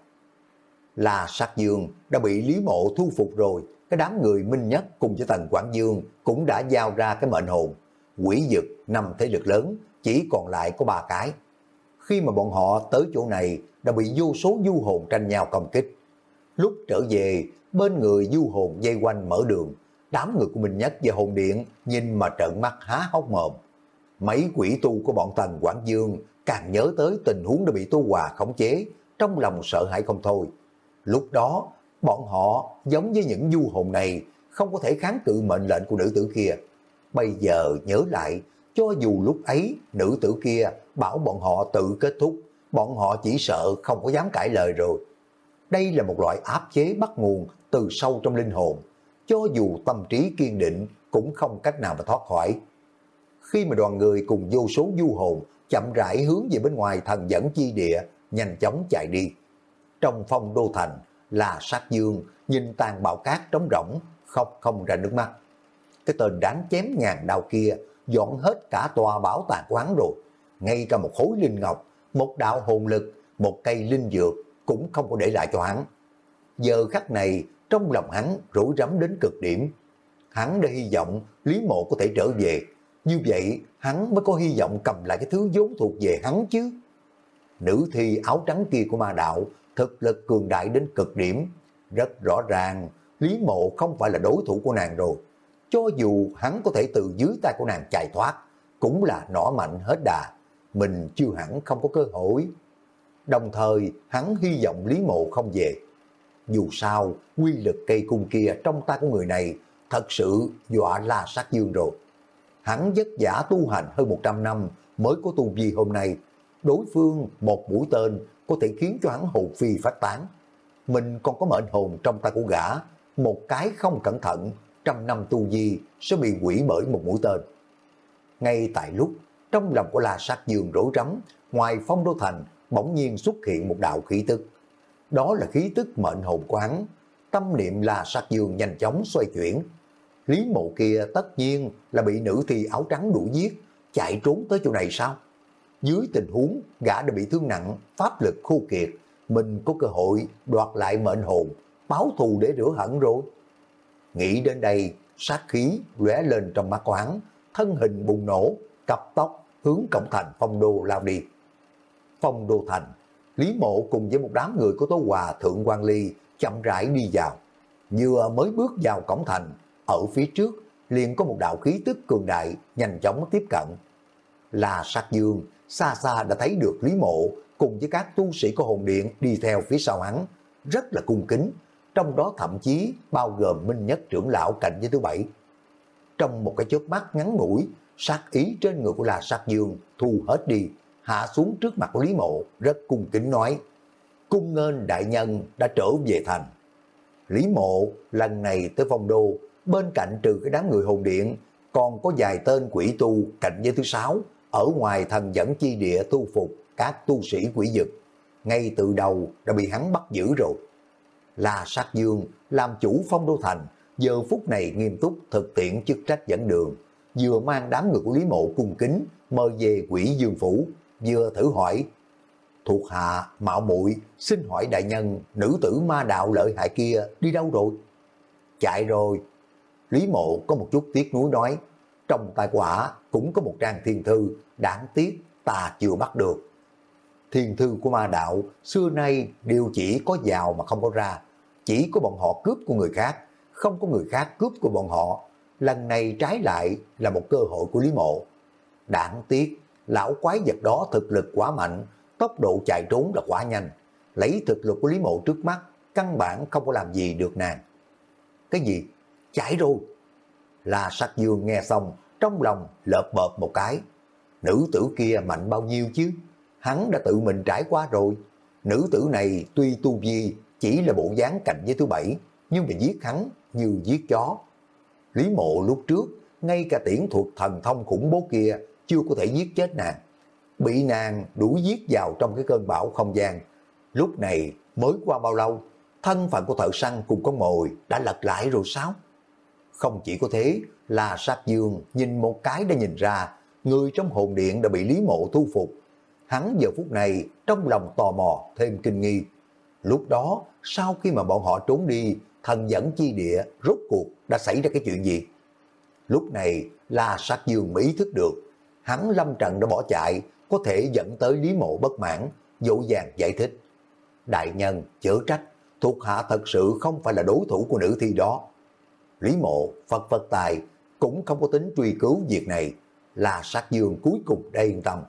Là sát dương đã bị Lý Mộ thu phục rồi, cái đám người minh nhất cùng với Tần Quảng Dương cũng đã giao ra cái mệnh hồn. Quỷ dực năm thế lực lớn, chỉ còn lại có ba cái. Khi mà bọn họ tới chỗ này đã bị vô số du hồn tranh nhau công kích. Lúc trở về, bên người du hồn dây quanh mở đường, đám người của mình nhất và hồn điện nhìn mà trợn mắt há hốc mồm. Mấy quỷ tu của bọn Tần Quảng Dương càng nhớ tới tình huống đã bị tu Hòa khống chế, trong lòng sợ hãi không thôi. Lúc đó, bọn họ giống với những du hồn này, không có thể kháng cự mệnh lệnh của nữ tử kia. Bây giờ nhớ lại, cho dù lúc ấy nữ tử kia bảo bọn họ tự kết thúc, bọn họ chỉ sợ không có dám cãi lời rồi. Đây là một loại áp chế bắt nguồn từ sâu trong linh hồn, cho dù tâm trí kiên định cũng không cách nào mà thoát khỏi. Khi mà đoàn người cùng vô số du hồn chậm rãi hướng về bên ngoài thần dẫn chi địa, nhanh chóng chạy đi. Trong phong đô thành là sát dương, nhìn tàn bạo cát trống rỗng, khóc không ra nước mắt. Cái tên đáng chém ngàn đau kia dọn hết cả tòa bảo tàng quán rồi. Ngay cả một khối linh ngọc, một đạo hồn lực, một cây linh dược cũng không có để lại cho hắn. Giờ khắc này, trong lòng hắn rủi rắm đến cực điểm. Hắn đã hy vọng Lý Mộ có thể trở về. Như vậy, hắn mới có hy vọng cầm lại cái thứ vốn thuộc về hắn chứ. Nữ thi áo trắng kia của ma đạo, thực lực cường đại đến cực điểm. Rất rõ ràng, Lý Mộ không phải là đối thủ của nàng rồi. Cho dù hắn có thể từ dưới tay của nàng chạy thoát, cũng là nỏ mạnh hết đà. Mình chưa hẳn không có cơ hội. Đồng thời, hắn hy vọng Lý Mộ không về. Dù sao, quy lực cây cung kia trong tay của người này thật sự dọa la sát dương rồi. Hắn vất giả tu hành hơn 100 năm mới có tu vi hôm nay. Đối phương một mũi tên có thể khiến cho hắn hồn phi phát tán. Mình còn có mệnh hồn trong tay của gã, một cái không cẩn thận, trăm năm tu di sẽ bị quỷ bởi một mũi tên. Ngay tại lúc, trong lòng của La Sát Dương rối rắm, ngoài phong đô thành bỗng nhiên xuất hiện một đạo khí tức. Đó là khí tức mệnh hồn quán. Tâm niệm La Sát Dương nhanh chóng xoay chuyển. Lý mộ kia tất nhiên là bị nữ thi áo trắng đuổi giết, chạy trốn tới chỗ này sao? Dưới tình huống gã đã bị thương nặng, pháp lực khô kiệt, mình có cơ hội đoạt lại mệnh hồn, báo thù để rửa hận rồi. Nghĩ đến đây, sát khí lóe lên trong mắt hắn thân hình bùng nổ, cặp tóc hướng cổng thành phong đô lao đi. Phong đô thành, Lý Mộ cùng với một đám người của Tố Hòa Thượng quan Ly chậm rãi đi vào. Vừa mới bước vào cổng thành, ở phía trước liền có một đạo khí tức cường đại nhanh chóng tiếp cận. Là sát dương, xa xa đã thấy được Lý Mộ cùng với các tu sĩ của hồn điện đi theo phía sau hắn, rất là cung kính, trong đó thậm chí bao gồm Minh Nhất trưởng lão cạnh với thứ bảy. Trong một cái chớp mắt ngắn ngủi, sát ý trên người của La Sát Dương thu hết đi, hạ xuống trước mặt Lý Mộ, rất cung kính nói, cung ngên đại nhân đã trở về thành. Lý Mộ lần này tới phong đô, bên cạnh trừ cái đám người hồn điện, còn có vài tên quỷ tu cạnh với thứ sáu, ở ngoài thần dẫn chi địa tu phục các tu sĩ quỷ dực, ngay từ đầu đã bị hắn bắt giữ rồi. Là sát dương, làm chủ phong đô thành, giờ phút này nghiêm túc thực tiễn chức trách dẫn đường, vừa mang đám người của Lý Mộ cung kính mời về quỷ dương phủ, vừa thử hỏi thuộc hạ mạo muội xin hỏi đại nhân nữ tử ma đạo lợi hại kia đi đâu rồi? Chạy rồi. Lý mộ có một chút tiếc nuối nói trong tài quả cũng có một trang thiên thư đáng tiếc ta chưa bắt được thiên thư của ma đạo xưa nay đều chỉ có vào mà không có ra chỉ có bọn họ cướp của người khác không có người khác cướp của bọn họ lần này trái lại là một cơ hội của Lý Mộ đáng tiếc lão quái vật đó thực lực quá mạnh tốc độ chạy trốn là quá nhanh. Lấy thực lực của Lý Mộ trước mắt, căn bản không có làm gì được nàng. Cái gì? Chạy rồi. Là sắc dương nghe xong, trong lòng lợp bợp một cái. Nữ tử kia mạnh bao nhiêu chứ? Hắn đã tự mình trải qua rồi. Nữ tử này tuy tu vi chỉ là bộ dáng cạnh với thứ bảy, nhưng mà giết hắn như giết chó. Lý mộ lúc trước, ngay cả tiễn thuật thần thông khủng bố kia chưa có thể giết chết nàng bị nàng đuổi giết vào trong cái cơn bão không gian. Lúc này mới qua bao lâu, thân phận của thợ săn cùng con mồi đã lật lại rồi sao? Không chỉ có thế, là sát dương nhìn một cái đã nhìn ra, người trong hồn điện đã bị Lý Mộ thu phục. Hắn giờ phút này trong lòng tò mò thêm kinh nghi. Lúc đó, sau khi mà bọn họ trốn đi, thần dẫn chi địa rốt cuộc đã xảy ra cái chuyện gì? Lúc này, La Sát Dương mới ý thức được, hắn lâm trận đã bỏ chạy, có thể dẫn tới Lý Mộ bất mãn, dỗ dàng giải thích. Đại nhân, chữa trách, thuộc hạ thật sự không phải là đối thủ của nữ thi đó. Lý Mộ, Phật Phật Tài cũng không có tính truy cứu việc này, là sát dương cuối cùng đã yên tâm.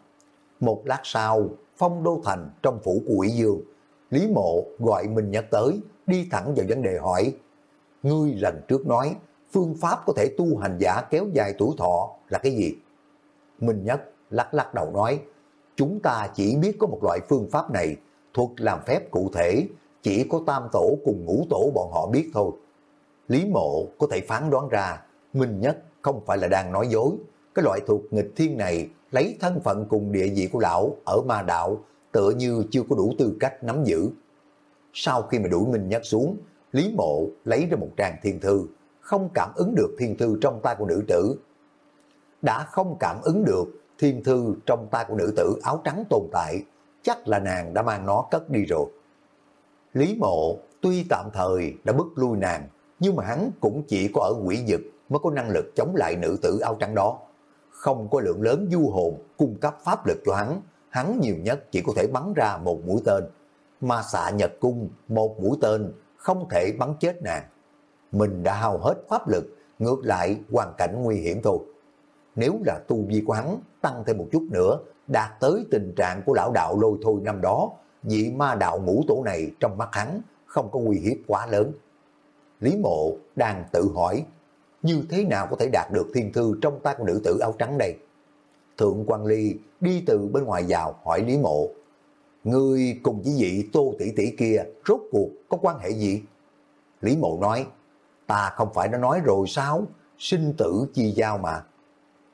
Một lát sau, phong đô thành trong phủ của quỷ dương, Lý Mộ gọi Minh Nhất tới, đi thẳng vào vấn đề hỏi. Ngươi lần trước nói, phương pháp có thể tu hành giả kéo dài tuổi thọ là cái gì? Minh Nhất lắc lắc đầu nói, chúng ta chỉ biết có một loại phương pháp này, thuật làm phép cụ thể, chỉ có tam tổ cùng ngũ tổ bọn họ biết thôi. Lý mộ có thể phán đoán ra, Minh Nhất không phải là đang nói dối. Cái loại thuật nghịch thiên này lấy thân phận cùng địa vị của lão ở ma đạo tựa như chưa có đủ tư cách nắm giữ. Sau khi mà đuổi Minh Nhất xuống, Lý mộ lấy ra một trang thiên thư, không cảm ứng được thiên thư trong tay của nữ tử. Đã không cảm ứng được thiên thư trong tay của nữ tử áo trắng tồn tại, chắc là nàng đã mang nó cất đi rồi. Lý mộ tuy tạm thời đã bức lui nàng, nhưng mà hắn cũng chỉ có ở quỷ dực mới có năng lực chống lại nữ tử áo trắng đó. Không có lượng lớn du hồn cung cấp pháp lực cho hắn, hắn nhiều nhất chỉ có thể bắn ra một mũi tên. Mà xạ nhật cung, một mũi tên, không thể bắn chết nàng. Mình đã hao hết pháp lực, ngược lại hoàn cảnh nguy hiểm thôi nếu là tu vi của hắn tăng thêm một chút nữa, đạt tới tình trạng của lão đạo lôi thôi năm đó, vị ma đạo ngũ tổ này trong mắt hắn không có nguy hiếp quá lớn. Lý mộ đang tự hỏi, như thế nào có thể đạt được thiên thư trong tay của nữ tử áo trắng đây? Thượng quan Ly đi từ bên ngoài vào hỏi Lý mộ, Người cùng với vị tô tỷ tỷ kia rốt cuộc có quan hệ gì? Lý mộ nói, ta không phải đã nói rồi sao? Sinh tử chi giao mà.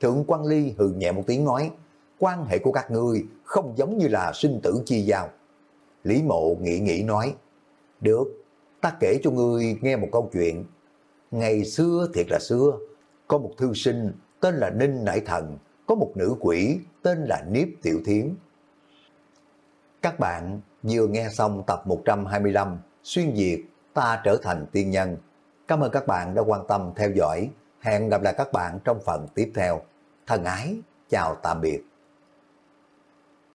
Thượng quan Ly hừ nhẹ một tiếng nói, quan hệ của các ngươi không giống như là sinh tử chi giao. Lý mộ nghĩ nghĩ nói, được, ta kể cho ngươi nghe một câu chuyện ngày xưa thiệt là xưa, có một thư sinh tên là Ninh Nải Thần, có một nữ quỷ tên là Niếp Tiểu Thiến. Các bạn vừa nghe xong tập 125 Xuyên Việt Ta Trở Thành Tiên Nhân. Cảm ơn các bạn đã quan tâm theo dõi. Hẹn gặp lại các bạn trong phần tiếp theo. Thân ái, chào tạm biệt.